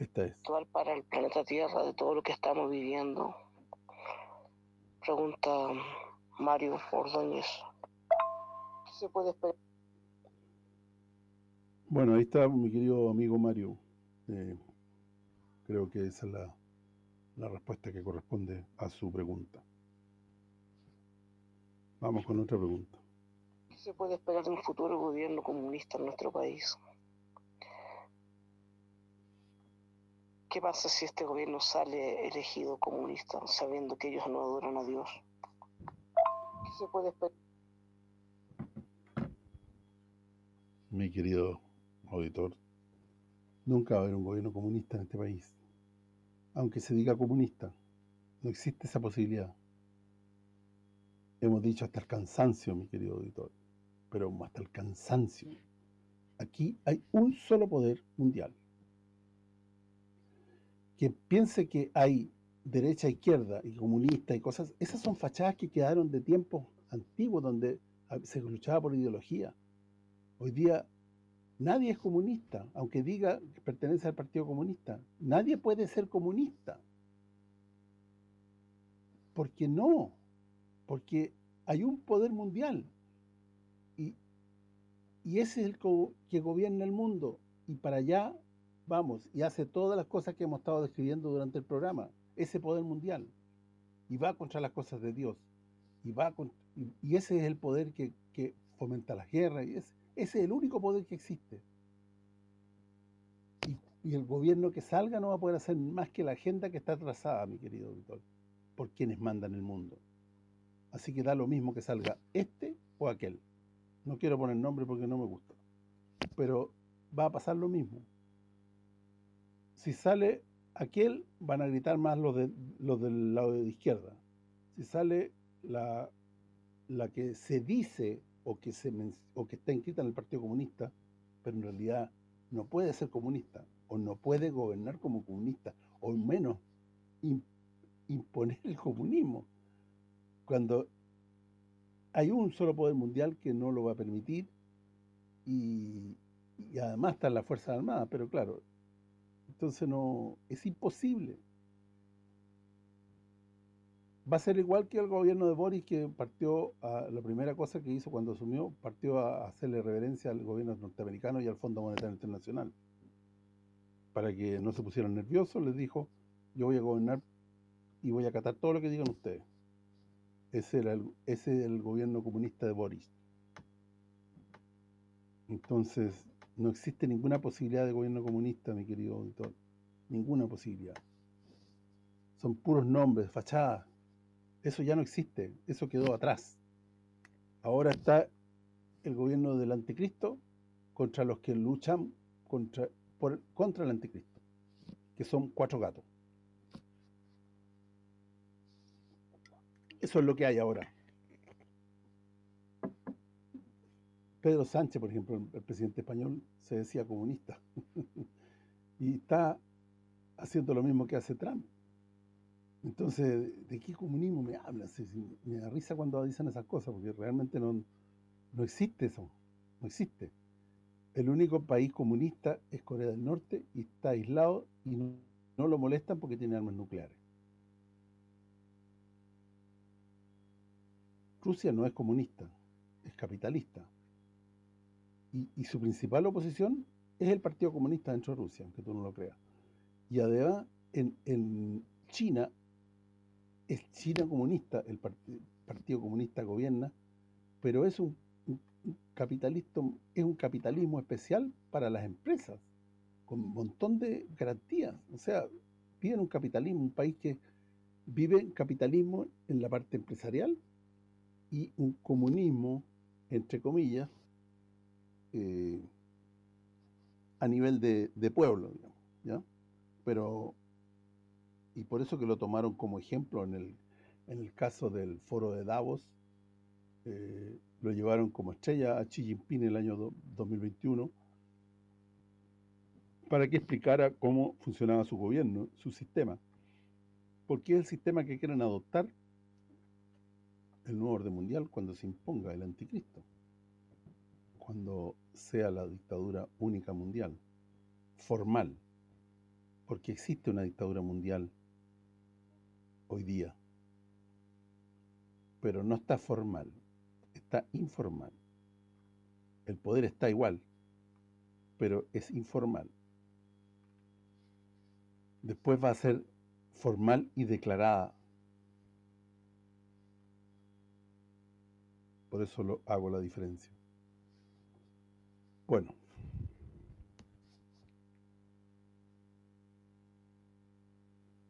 Esta es. Actual para el planeta Tierra de todo lo que estamos viviendo. Pregunta Mario Ordóñez. ¿Se puede esperar? Bueno, ahí está mi querido amigo Mario. Eh, creo que esa es la, la respuesta que corresponde a su pregunta. Vamos con otra pregunta. ¿Qué se puede esperar de un futuro gobierno comunista en nuestro país? ¿Qué pasa si este gobierno sale elegido comunista sabiendo que ellos no adoran a Dios? ¿Qué se puede esperar? Mi querido auditor, nunca va a haber un gobierno comunista en este país. Aunque se diga comunista, no existe esa posibilidad. Hemos dicho hasta el cansancio, mi querido auditor, pero hasta el cansancio. Aquí hay un solo poder mundial. Que piense que hay derecha, izquierda y comunista y cosas, esas son fachadas que quedaron de tiempos antiguos donde se luchaba por ideología. Hoy día nadie es comunista, aunque diga que pertenece al Partido Comunista. Nadie puede ser comunista. Porque no, porque hay un poder mundial y, y ese es el que gobierna el mundo y para allá vamos y hace todas las cosas que hemos estado describiendo durante el programa, ese poder mundial y va contra las cosas de Dios y va y, ese es el poder que, fomenta la guerra y ese, ese, es el único poder que existe. Y, el gobierno que salga no va a poder hacer más que la agenda que está trazada, mi querido doctor por quienes mandan el mundo. Así que da lo mismo que salga este o aquel. No quiero poner nombre porque no me gusta pero va a pasar lo mismo si sale aquel, van a gritar más los, de, los del lado de izquierda. Si sale la, la que se dice o que, se, o que está inscrita en el Partido Comunista, pero en realidad no puede ser comunista, o no puede gobernar como comunista, o menos imponer el comunismo, cuando hay un solo poder mundial que no lo va a permitir, y, y además está la Fuerza Armada, pero claro, entonces no es imposible. Va a ser igual que el gobierno de Boris que partió, a, la primera cosa que hizo cuando asumió, partió a hacerle reverencia al gobierno norteamericano y al Fondo Monetario Internacional. Para que no se pusieran nerviosos, les dijo, yo voy a gobernar y voy a acatar todo lo que digan ustedes. Ese, era el, ese es el gobierno comunista de Boris. Entonces, no existe ninguna posibilidad de gobierno comunista, mi querido auditor. Ninguna posibilidad. Son puros nombres, fachadas. Eso ya no existe. Eso quedó atrás. Ahora está el gobierno del anticristo contra los que luchan contra, contra el anticristo, que son cuatro gatos. Eso es lo que hay ahora. Pedro Sánchez, por ejemplo, el, presidente español, se decía comunista. y está haciendo lo mismo que hace Trump. Entonces, ¿de qué comunismo me hablan? me da risa cuando dicen esas cosas, porque realmente no, no existe eso. No existe. El único país comunista es Corea del Norte y está aislado y no, no lo molestan porque tiene armas nucleares. Rusia no es comunista, es capitalista y, su principal oposición es el Partido Comunista dentro de Rusia, aunque tú no lo creas. Y además, en, China, es China comunista, el Partido Comunista gobierna, pero es un, capitalismo, es un capitalismo especial para las empresas, con un montón de garantías. O sea, viven un capitalismo, un país que vive capitalismo en la parte empresarial y un comunismo, entre comillas, eh, a nivel de, pueblo, ¿ya? Pero, y por eso que lo tomaron como ejemplo en el, en el caso del foro de Davos, eh, lo llevaron como estrella a Xi Jinping el año 2021 para que explicara cómo funcionaba su gobierno, su sistema. Porque es el sistema que quieren adoptar el nuevo orden mundial cuando se imponga el anticristo cuando sea la dictadura única mundial, formal, porque existe una dictadura mundial hoy día, pero no está formal, está informal. El poder está igual, pero es informal. Después va a ser formal y declarada. Por eso lo hago la diferencia. Bueno.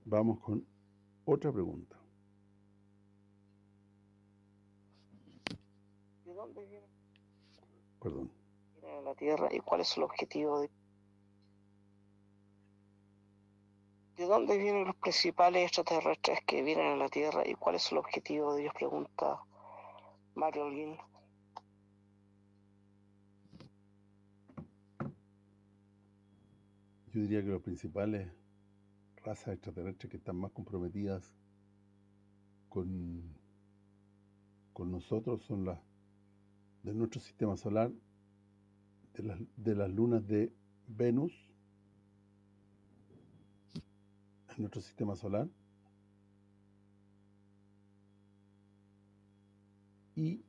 Vamos con otra pregunta. ¿De dónde viene? Perdón. la Tierra y cuál es el objetivo de... ¿De dónde vienen los principales extraterrestres que vienen a la Tierra y cuál es el objetivo de ellos? Pregunta Mario Olguín. Yo diría que los principales razas extraterrestres que están más comprometidas con, con nosotros son las de nuestro sistema solar de las, lunas de Venus en nuestro sistema solar y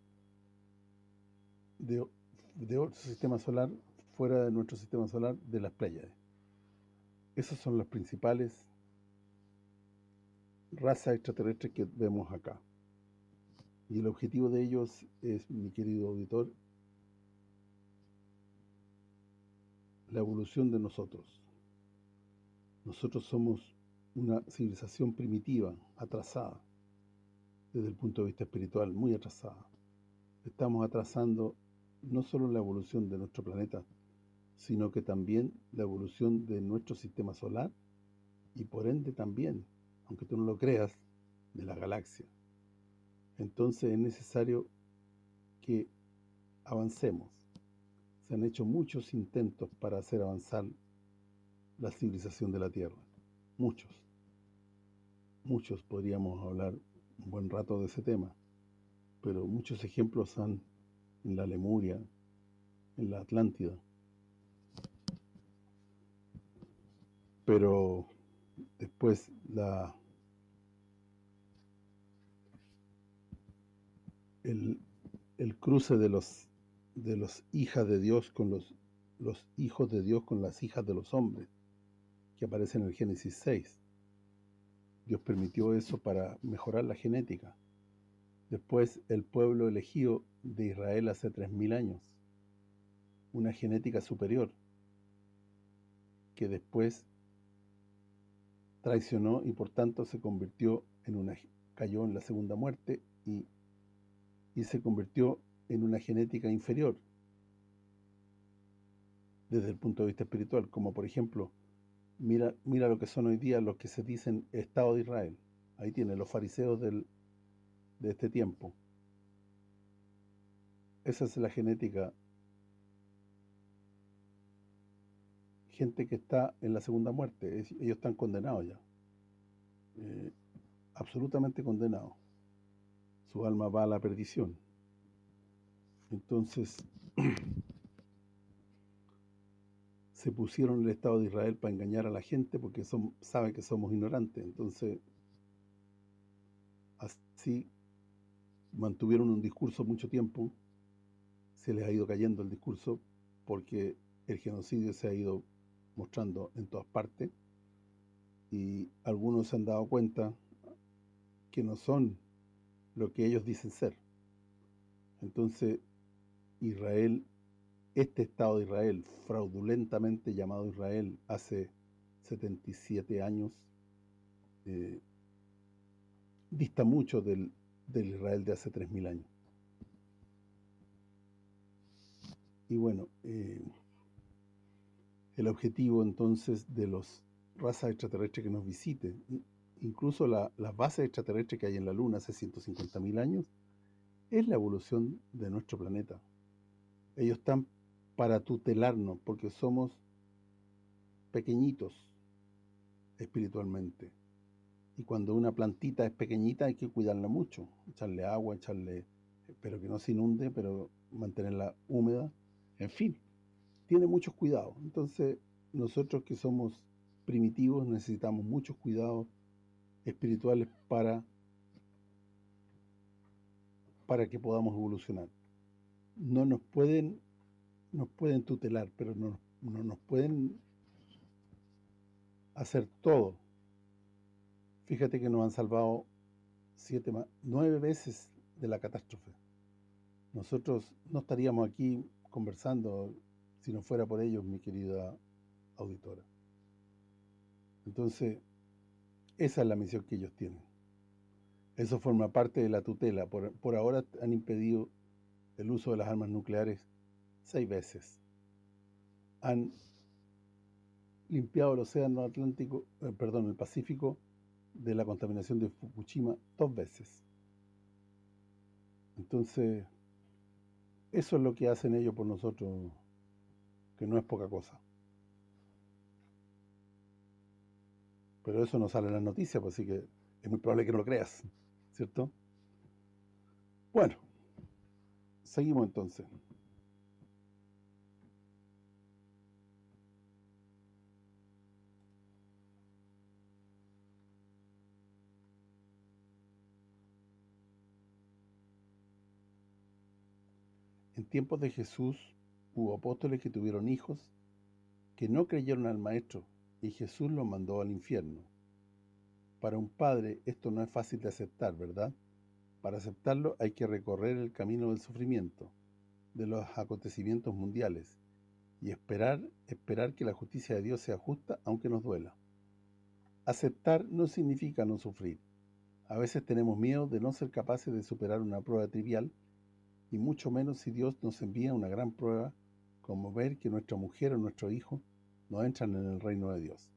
de, de otro sistema solar fuera de nuestro sistema solar de las Pléyades. Esas son las principales razas extraterrestres que vemos acá. Y el objetivo de ellos es, mi querido auditor, la evolución de nosotros. Nosotros somos una civilización primitiva, atrasada, desde el punto de vista espiritual, muy atrasada. Estamos atrasando no solo la evolución de nuestro planeta, sino que también la evolución de nuestro sistema solar y por ende también, aunque tú no lo creas, de la galaxia entonces es necesario que avancemos. Se han hecho muchos intentos para hacer avanzar la civilización de la Tierra. Muchos. Muchos podríamos hablar un buen rato de ese tema. Pero muchos ejemplos han en la Lemuria, en la Atlántida. Pero después la el, el, cruce de los de los hijas de Dios con los, los hijos de Dios con las hijas de los hombres, que aparece en el Génesis 6. Dios permitió eso para mejorar la genética. Después, el pueblo elegido de Israel hace 3.000 años, una genética superior, que después traicionó y por tanto se convirtió en una cayó en la segunda muerte y y se convirtió en una genética inferior desde el punto de vista espiritual, como por ejemplo, mira mira lo que son hoy día los que se dicen Estado de Israel. Ahí tiene los fariseos del, de este tiempo. Esa es la genética. Gente que está en la segunda muerte, ellos están condenados ya. Eh, absolutamente condenados su alma va a la perdición. Entonces, se pusieron el Estado de Israel para engañar a la gente porque son, saben que somos ignorantes. Entonces, así mantuvieron un discurso mucho tiempo, se les ha ido cayendo el discurso porque el genocidio se ha ido mostrando en todas partes y algunos se han dado cuenta que no son lo que ellos dicen ser. Entonces, Israel, este Estado de Israel, fraudulentamente llamado Israel hace 77 años, eh, dista mucho del, Israel de hace 3.000 años. Y bueno, eh, el objetivo entonces de los razas extraterrestres que nos visiten, incluso la, las bases extraterrestres que hay en la Luna hace 150.000 años, es la evolución de nuestro planeta. Ellos están para tutelarnos, porque somos pequeñitos espiritualmente. Y cuando una plantita es pequeñita hay que cuidarla mucho, echarle agua, echarle, pero que no se inunde, pero mantenerla húmeda, en fin, tiene muchos cuidados. Entonces, nosotros que somos primitivos necesitamos muchos cuidados espirituales para para que podamos evolucionar. No nos pueden nos pueden tutelar, pero no, no nos pueden hacer todo. Fíjate que nos han salvado siete nueve veces de la catástrofe. Nosotros no estaríamos aquí conversando si no fuera por ellos, mi querida auditora. Entonces, esa es la misión que ellos tienen. Eso forma parte de la tutela. Por, ahora han impedido el uso de las armas nucleares seis veces. Han limpiado el océano Atlántico, eh, perdón, el Pacífico de la contaminación de Fukushima dos veces. Entonces, eso es lo que hacen ellos por nosotros, que no es poca cosa. Pero eso no sale en las noticias, pues así que es muy probable que no lo creas, ¿cierto? Bueno, seguimos entonces. En tiempos de Jesús, hubo apóstoles que tuvieron hijos que no creyeron al Maestro y Jesús los mandó al infierno. Para un padre esto no es fácil de aceptar, ¿verdad? Para aceptarlo hay que recorrer el camino del sufrimiento, de los acontecimientos mundiales, y esperar, esperar que la justicia de Dios sea justa aunque nos duela. Aceptar no significa no sufrir. A veces tenemos miedo de no ser capaces de superar una prueba trivial y mucho menos si Dios nos envía una gran prueba como ver que nuestra mujer o nuestro hijo no entran en el reino de Dios.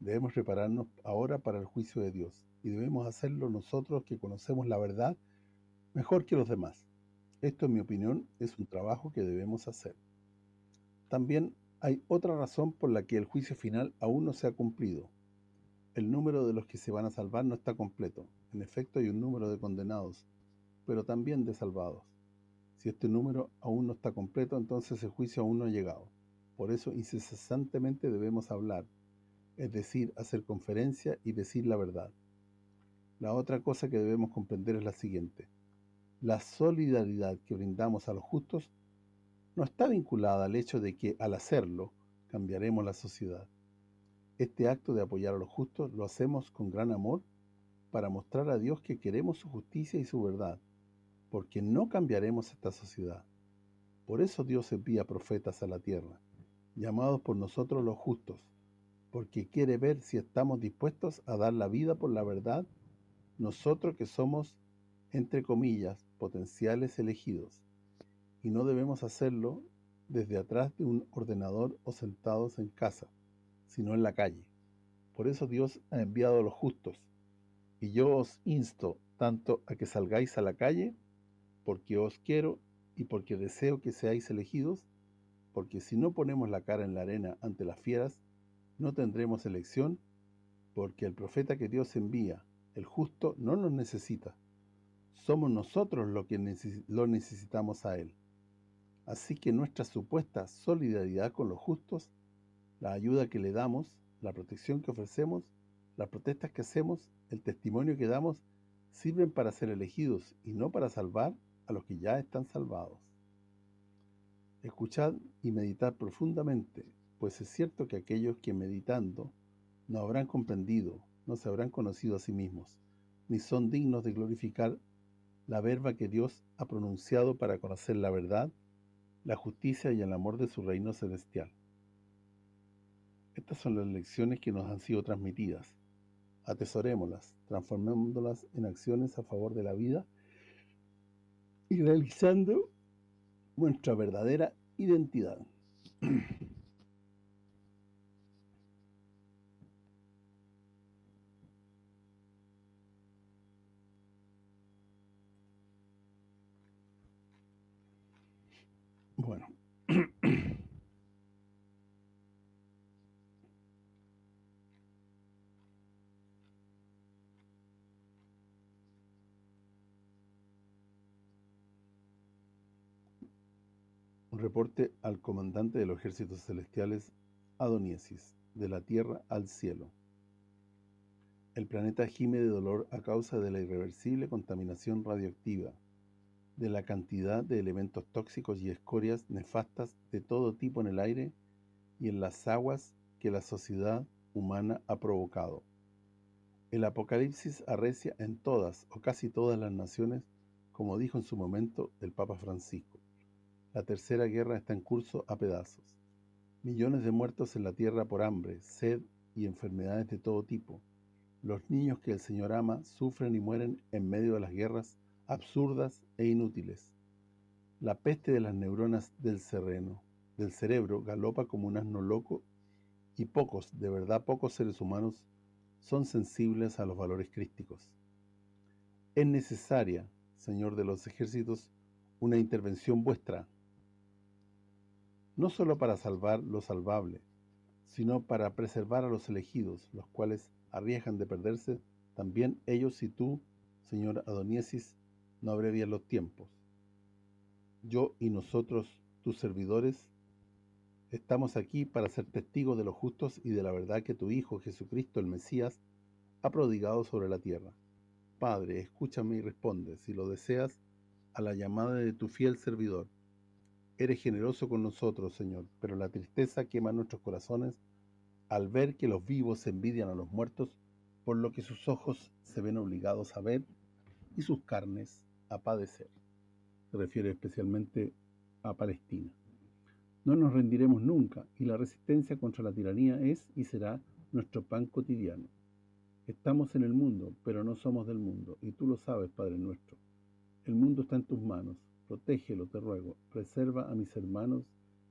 Debemos prepararnos ahora para el juicio de Dios y debemos hacerlo nosotros que conocemos la verdad mejor que los demás. Esto, en mi opinión, es un trabajo que debemos hacer. También hay otra razón por la que el juicio final aún no se ha cumplido. El número de los que se van a salvar no está completo. En efecto, hay un número de condenados, pero también de salvados. Si este número aún no está completo, entonces el juicio aún no ha llegado. Por eso incesantemente debemos hablar, es decir, hacer conferencia y decir la verdad. La otra cosa que debemos comprender es la siguiente. La solidaridad que brindamos a los justos no está vinculada al hecho de que, al hacerlo, cambiaremos la sociedad. Este acto de apoyar a los justos lo hacemos con gran amor para mostrar a Dios que queremos su justicia y su verdad, porque no cambiaremos esta sociedad. Por eso Dios envía profetas a la tierra, llamados por nosotros los justos, porque quiere ver si estamos dispuestos a dar la vida por la verdad, nosotros que somos, entre comillas, potenciales elegidos, y no debemos hacerlo desde atrás de un ordenador o sentados en casa, sino en la calle. Por eso Dios ha enviado a los justos, y yo os insto tanto a que salgáis a la calle, porque os quiero y porque deseo que seáis elegidos, porque si no ponemos la cara en la arena ante las fieras, no tendremos elección, porque el profeta que Dios envía, el justo, no nos necesita. Somos nosotros los que lo necesitamos a Él. Así que nuestra supuesta solidaridad con los justos, la ayuda que le damos, la protección que ofrecemos, las protestas que hacemos, el testimonio que damos, sirven para ser elegidos y no para salvar a los que ya están salvados. Escuchad y meditad profundamente, pues es cierto que aquellos que meditando no habrán comprendido, no se habrán conocido a sí mismos, ni son dignos de glorificar la verba que Dios ha pronunciado para conocer la verdad, la justicia y el amor de su reino celestial. Estas son las lecciones que nos han sido transmitidas. Atesorémoslas, transformémoslas en acciones a favor de la vida y realizando nuestra verdadera identidad. reporte al comandante de los ejércitos celestiales, Adoniesis, de la tierra al cielo. El planeta gime de dolor a causa de la irreversible contaminación radioactiva, de la cantidad de elementos tóxicos y escorias nefastas de todo tipo en el aire y en las aguas que la sociedad humana ha provocado. El apocalipsis arrecia en todas o casi todas las naciones, como dijo en su momento el Papa Francisco. La tercera guerra está en curso a pedazos. Millones de muertos en la tierra por hambre, sed y enfermedades de todo tipo. Los niños que el Señor ama sufren y mueren en medio de las guerras absurdas e inútiles. La peste de las neuronas del sereno, del cerebro, galopa como un asno loco y pocos, de verdad pocos seres humanos, son sensibles a los valores crísticos. Es necesaria, Señor de los ejércitos, una intervención vuestra, no solo para salvar lo salvable, sino para preservar a los elegidos, los cuales arriesgan de perderse, también ellos y tú, Señor Adoniesis, no abrevian los tiempos. Yo y nosotros, tus servidores, estamos aquí para ser testigos de los justos y de la verdad que tu Hijo Jesucristo, el Mesías, ha prodigado sobre la tierra. Padre, escúchame y responde, si lo deseas, a la llamada de tu fiel servidor Eres generoso con nosotros, Señor, pero la tristeza quema nuestros corazones al ver que los vivos envidian a los muertos, por lo que sus ojos se ven obligados a ver y sus carnes a padecer. Se refiere especialmente a Palestina. No nos rendiremos nunca y la resistencia contra la tiranía es y será nuestro pan cotidiano. Estamos en el mundo, pero no somos del mundo, y tú lo sabes, Padre nuestro. El mundo está en tus manos, protégelo, te ruego, preserva a mis hermanos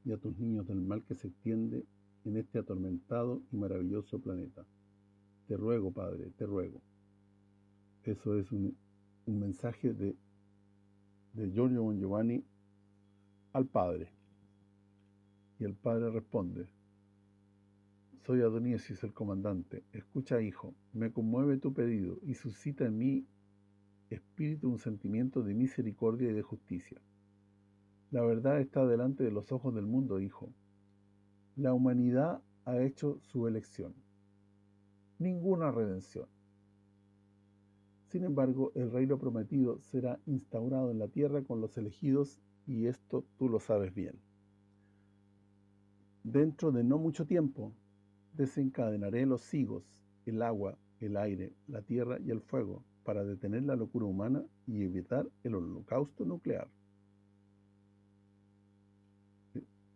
y a tus niños del mal que se extiende en este atormentado y maravilloso planeta. Te ruego, Padre, te ruego. Eso es un, mensaje de, de Giorgio Bon Giovanni al Padre. Y el Padre responde, soy Adoniesis el comandante. Escucha, hijo, me conmueve tu pedido y suscita en mí espíritu un sentimiento de misericordia y de justicia. La verdad está delante de los ojos del mundo, hijo. La humanidad ha hecho su elección. Ninguna redención. Sin embargo, el reino prometido será instaurado en la tierra con los elegidos y esto tú lo sabes bien. Dentro de no mucho tiempo, desencadenaré los sigos, el agua, el aire, la tierra y el fuego, para detener la locura humana y evitar el holocausto nuclear.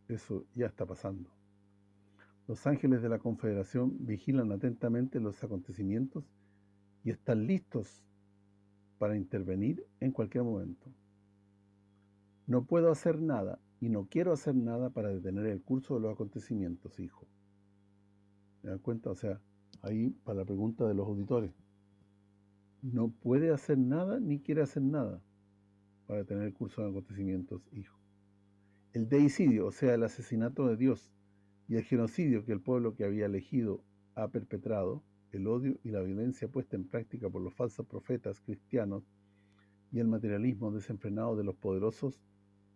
Eso ya está pasando. Los ángeles de la Confederación vigilan atentamente los acontecimientos y están listos para intervenir en cualquier momento. No puedo hacer nada y no quiero hacer nada para detener el curso de los acontecimientos, hijo. ¿Me dan cuenta? O sea, ahí para la pregunta de los auditores. No puede hacer nada ni quiere hacer nada para detener el curso de acontecimientos, hijo. El deicidio, o sea, el asesinato de Dios y el genocidio que el pueblo que había elegido ha perpetrado, el odio y la violencia puesta en práctica por los falsos profetas cristianos y el materialismo desenfrenado de los poderosos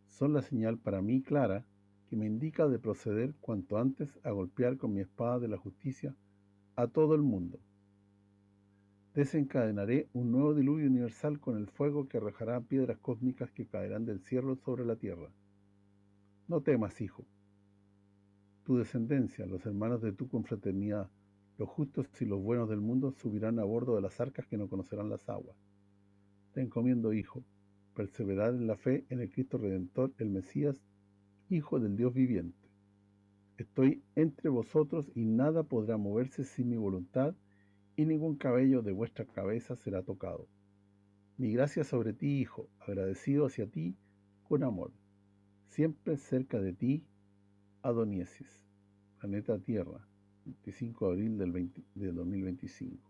son la señal para mí clara que me indica de proceder cuanto antes a golpear con mi espada de la justicia a todo el mundo. Desencadenaré un nuevo diluvio universal con el fuego que arrojará piedras cósmicas que caerán del cielo sobre la tierra. No temas, hijo. Tu descendencia, los hermanos de tu confraternidad, los justos y los buenos del mundo subirán a bordo de las arcas que no conocerán las aguas. Te encomiendo, hijo, perseverar en la fe en el Cristo Redentor, el Mesías, Hijo del Dios viviente. Estoy entre vosotros y nada podrá moverse sin mi voluntad y ningún cabello de vuestra cabeza será tocado. Mi gracia sobre ti, Hijo, agradecido hacia ti con amor. Siempre cerca de ti, Adoniesis. Planeta Tierra, 25 de abril del, 20, del 2025.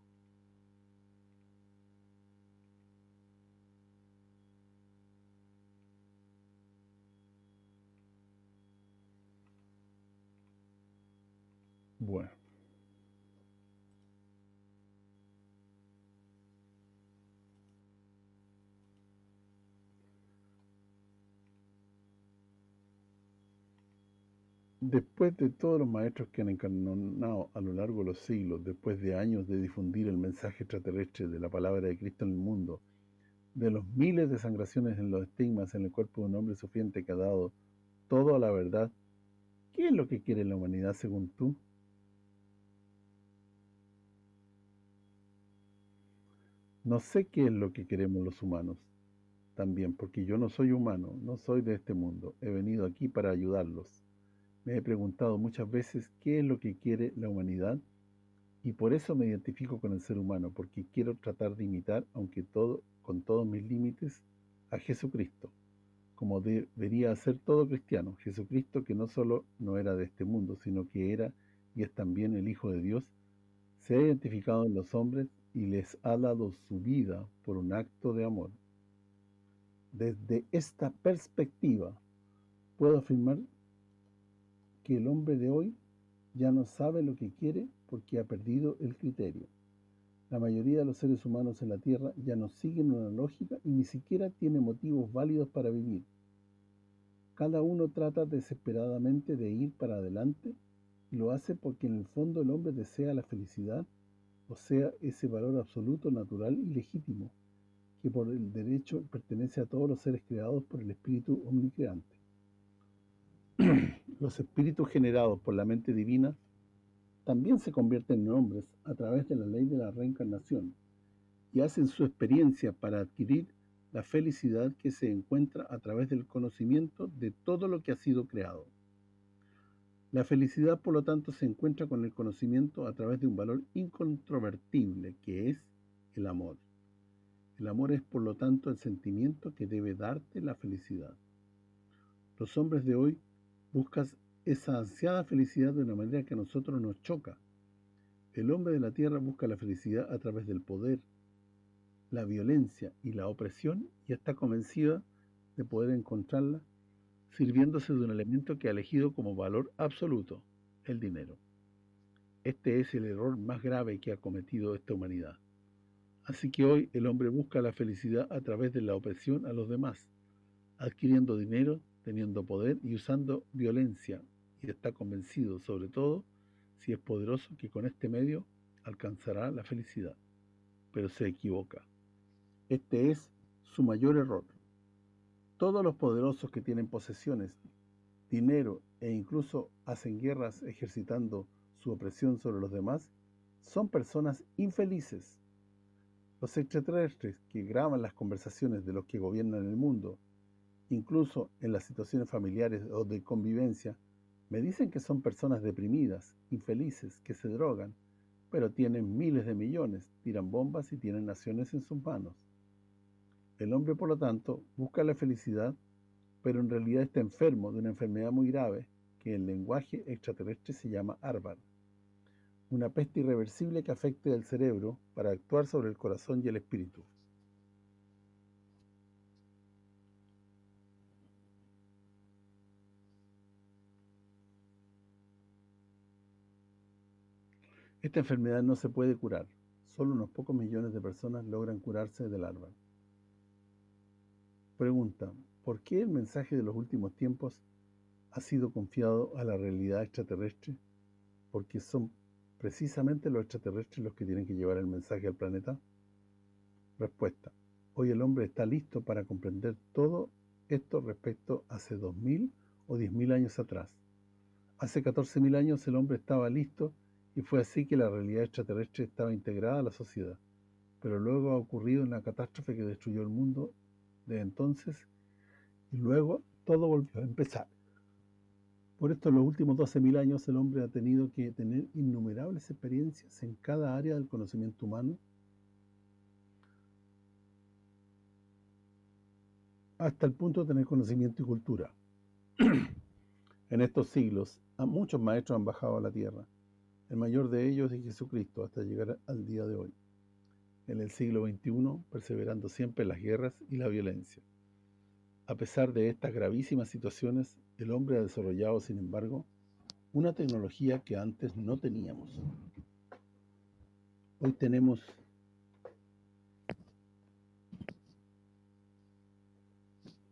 Bueno. Después de todos los maestros que han encarnado a lo largo de los siglos, después de años de difundir el mensaje extraterrestre de la palabra de Cristo en el mundo, de los miles de sangraciones en los estigmas en el cuerpo de un hombre sufriente que ha dado todo a la verdad, ¿qué es lo que quiere la humanidad según tú? No sé qué es lo que queremos los humanos también, porque yo no soy humano, no soy de este mundo, he venido aquí para ayudarlos. Me he preguntado muchas veces qué es lo que quiere la humanidad y por eso me identifico con el ser humano, porque quiero tratar de imitar, aunque todo con todos mis límites, a Jesucristo, como debería hacer todo cristiano. Jesucristo que no solo no era de este mundo, sino que era y es también el Hijo de Dios, se ha identificado en los hombres y les ha dado su vida por un acto de amor. Desde esta perspectiva, puedo afirmar que el hombre de hoy ya no sabe lo que quiere porque ha perdido el criterio. La mayoría de los seres humanos en la Tierra ya no siguen una lógica y ni siquiera tiene motivos válidos para vivir. Cada uno trata desesperadamente de ir para adelante y lo hace porque en el fondo el hombre desea la felicidad o sea, ese valor absoluto, natural y legítimo, que por el derecho pertenece a todos los seres creados por el Espíritu Omnicreante. los espíritus generados por la mente divina también se convierten en hombres a través de la ley de la reencarnación y hacen su experiencia para adquirir la felicidad que se encuentra a través del conocimiento de todo lo que ha sido creado. La felicidad, por lo tanto, se encuentra con el conocimiento a través de un valor incontrovertible, que es el amor. El amor es, por lo tanto, el sentimiento que debe darte la felicidad. Los hombres de hoy buscan esa ansiada felicidad de una manera que a nosotros nos choca. El hombre de la tierra busca la felicidad a través del poder, la violencia y la opresión y está convencida de poder encontrarla sirviéndose de un elemento que ha elegido como valor absoluto, el dinero. Este es el error más grave que ha cometido esta humanidad. Así que hoy el hombre busca la felicidad a través de la opresión a los demás, adquiriendo dinero, teniendo poder y usando violencia, y está convencido, sobre todo, si es poderoso, que con este medio alcanzará la felicidad. Pero se equivoca. Este es su mayor error. Todos los poderosos que tienen posesiones, dinero e incluso hacen guerras ejercitando su opresión sobre los demás, son personas infelices. Los extraterrestres que graban las conversaciones de los que gobiernan el mundo incluso en las situaciones familiares o de convivencia, me dicen que son personas deprimidas, infelices, que se drogan, pero tienen miles de millones, tiran bombas y tienen naciones en sus manos. El hombre, por lo tanto, busca la felicidad, pero en realidad está enfermo de una enfermedad muy grave que en lenguaje extraterrestre se llama Arbar, una peste irreversible que afecta al cerebro para actuar sobre el corazón y el espíritu. Esta enfermedad no se puede curar. Solo unos pocos millones de personas logran curarse del árbol. Pregunta, ¿por qué el mensaje de los últimos tiempos ha sido confiado a la realidad extraterrestre? Porque son precisamente los extraterrestres los que tienen que llevar el mensaje al planeta. Respuesta, hoy el hombre está listo para comprender todo esto respecto a hace 2.000 o 10.000 años atrás. Hace 14.000 años el hombre estaba listo y fue así que la realidad extraterrestre estaba integrada a la sociedad. Pero luego ha ocurrido una catástrofe que destruyó el mundo de entonces y luego todo volvió a empezar. Por esto en los últimos 12.000 años el hombre ha tenido que tener innumerables experiencias en cada área del conocimiento humano hasta el punto de tener conocimiento y cultura. en estos siglos, muchos maestros han bajado a la tierra el mayor de ellos es Jesucristo hasta llegar al día de hoy, en el siglo XXI, perseverando siempre las guerras y la violencia. A pesar de estas gravísimas situaciones, el hombre ha desarrollado, sin embargo, una tecnología que antes no teníamos. Hoy tenemos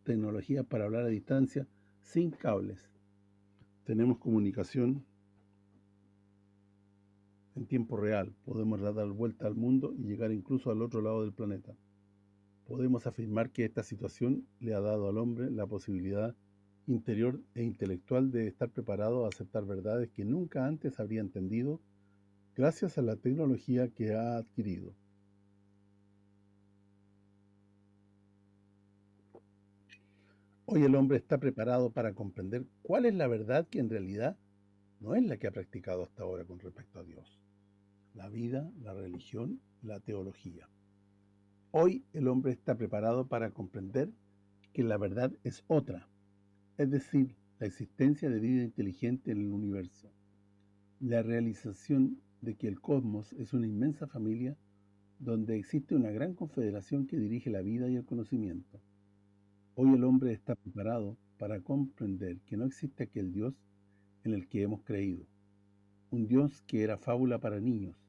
tecnología para hablar a distancia sin cables. Tenemos comunicación en tiempo real. Podemos dar vuelta al mundo y llegar incluso al otro lado del planeta. Podemos afirmar que esta situación le ha dado al hombre la posibilidad interior e intelectual de estar preparado a aceptar verdades que nunca antes habría entendido gracias a la tecnología que ha adquirido. Hoy el hombre está preparado para comprender cuál es la verdad que en realidad no es la que ha practicado hasta ahora con respecto a Dios la vida, la religión, la teología. Hoy el hombre está preparado para comprender que la verdad es otra, es decir, la existencia de vida inteligente en el universo, la realización de que el cosmos es una inmensa familia donde existe una gran confederación que dirige la vida y el conocimiento. Hoy el hombre está preparado para comprender que no existe aquel Dios en el que hemos creído, un Dios que era fábula para niños,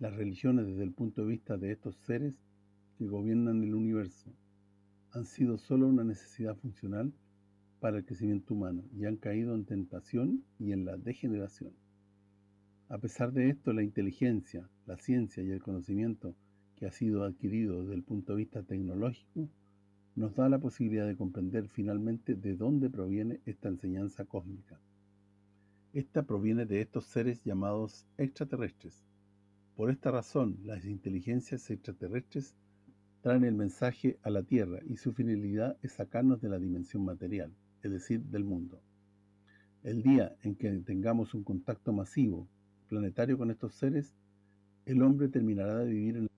las religiones desde el punto de vista de estos seres que gobiernan el universo han sido solo una necesidad funcional para el crecimiento humano y han caído en tentación y en la degeneración. A pesar de esto, la inteligencia, la ciencia y el conocimiento que ha sido adquirido desde el punto de vista tecnológico nos da la posibilidad de comprender finalmente de dónde proviene esta enseñanza cósmica. Esta proviene de estos seres llamados extraterrestres. Por esta razón, las inteligencias extraterrestres traen el mensaje a la Tierra y su finalidad es sacarnos de la dimensión material, es decir, del mundo. El día en que tengamos un contacto masivo, planetario con estos seres, el hombre terminará de vivir en,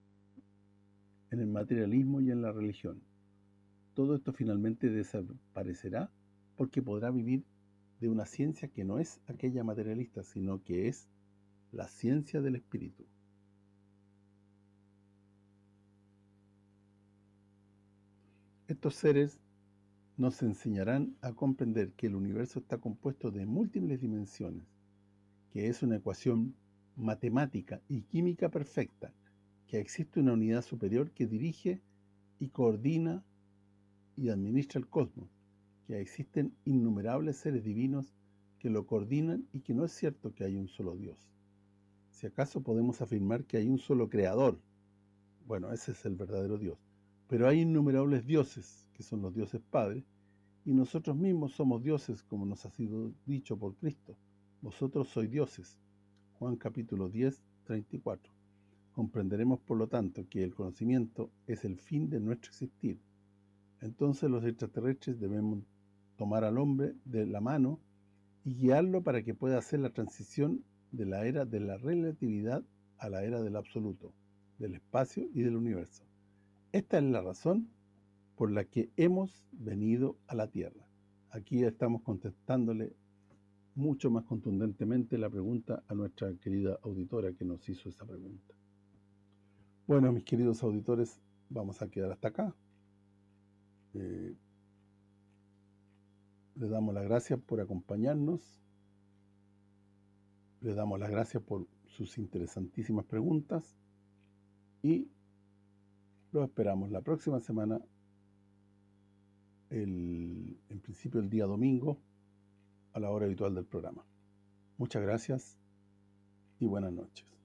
en el materialismo y en la religión todo esto finalmente desaparecerá porque podrá vivir de una ciencia que no es aquella materialista, sino que es la ciencia del espíritu. Estos seres nos enseñarán a comprender que el universo está compuesto de múltiples dimensiones, que es una ecuación matemática y química perfecta, que existe una unidad superior que dirige y coordina y administra el cosmos, que existen innumerables seres divinos que lo coordinan y que no es cierto que hay un solo Dios. Si acaso podemos afirmar que hay un solo creador, bueno, ese es el verdadero Dios, pero hay innumerables dioses, que son los dioses padres, y nosotros mismos somos dioses, como nos ha sido dicho por Cristo. Vosotros sois dioses. Juan capítulo 10, 34. Comprenderemos, por lo tanto, que el conocimiento es el fin de nuestro existir, entonces los extraterrestres debemos tomar al hombre de la mano y guiarlo para que pueda hacer la transición de la era de la relatividad a la era del absoluto, del espacio y del universo. Esta es la razón por la que hemos venido a la Tierra. Aquí estamos contestándole mucho más contundentemente la pregunta a nuestra querida auditora que nos hizo esa pregunta. Bueno, mis queridos auditores, vamos a quedar hasta acá. Eh, le damos las gracias por acompañarnos. Le damos las gracias por sus interesantísimas preguntas. Y lo esperamos la próxima semana, el, en principio el día domingo, a la hora habitual del programa. Muchas gracias y buenas noches.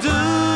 Do.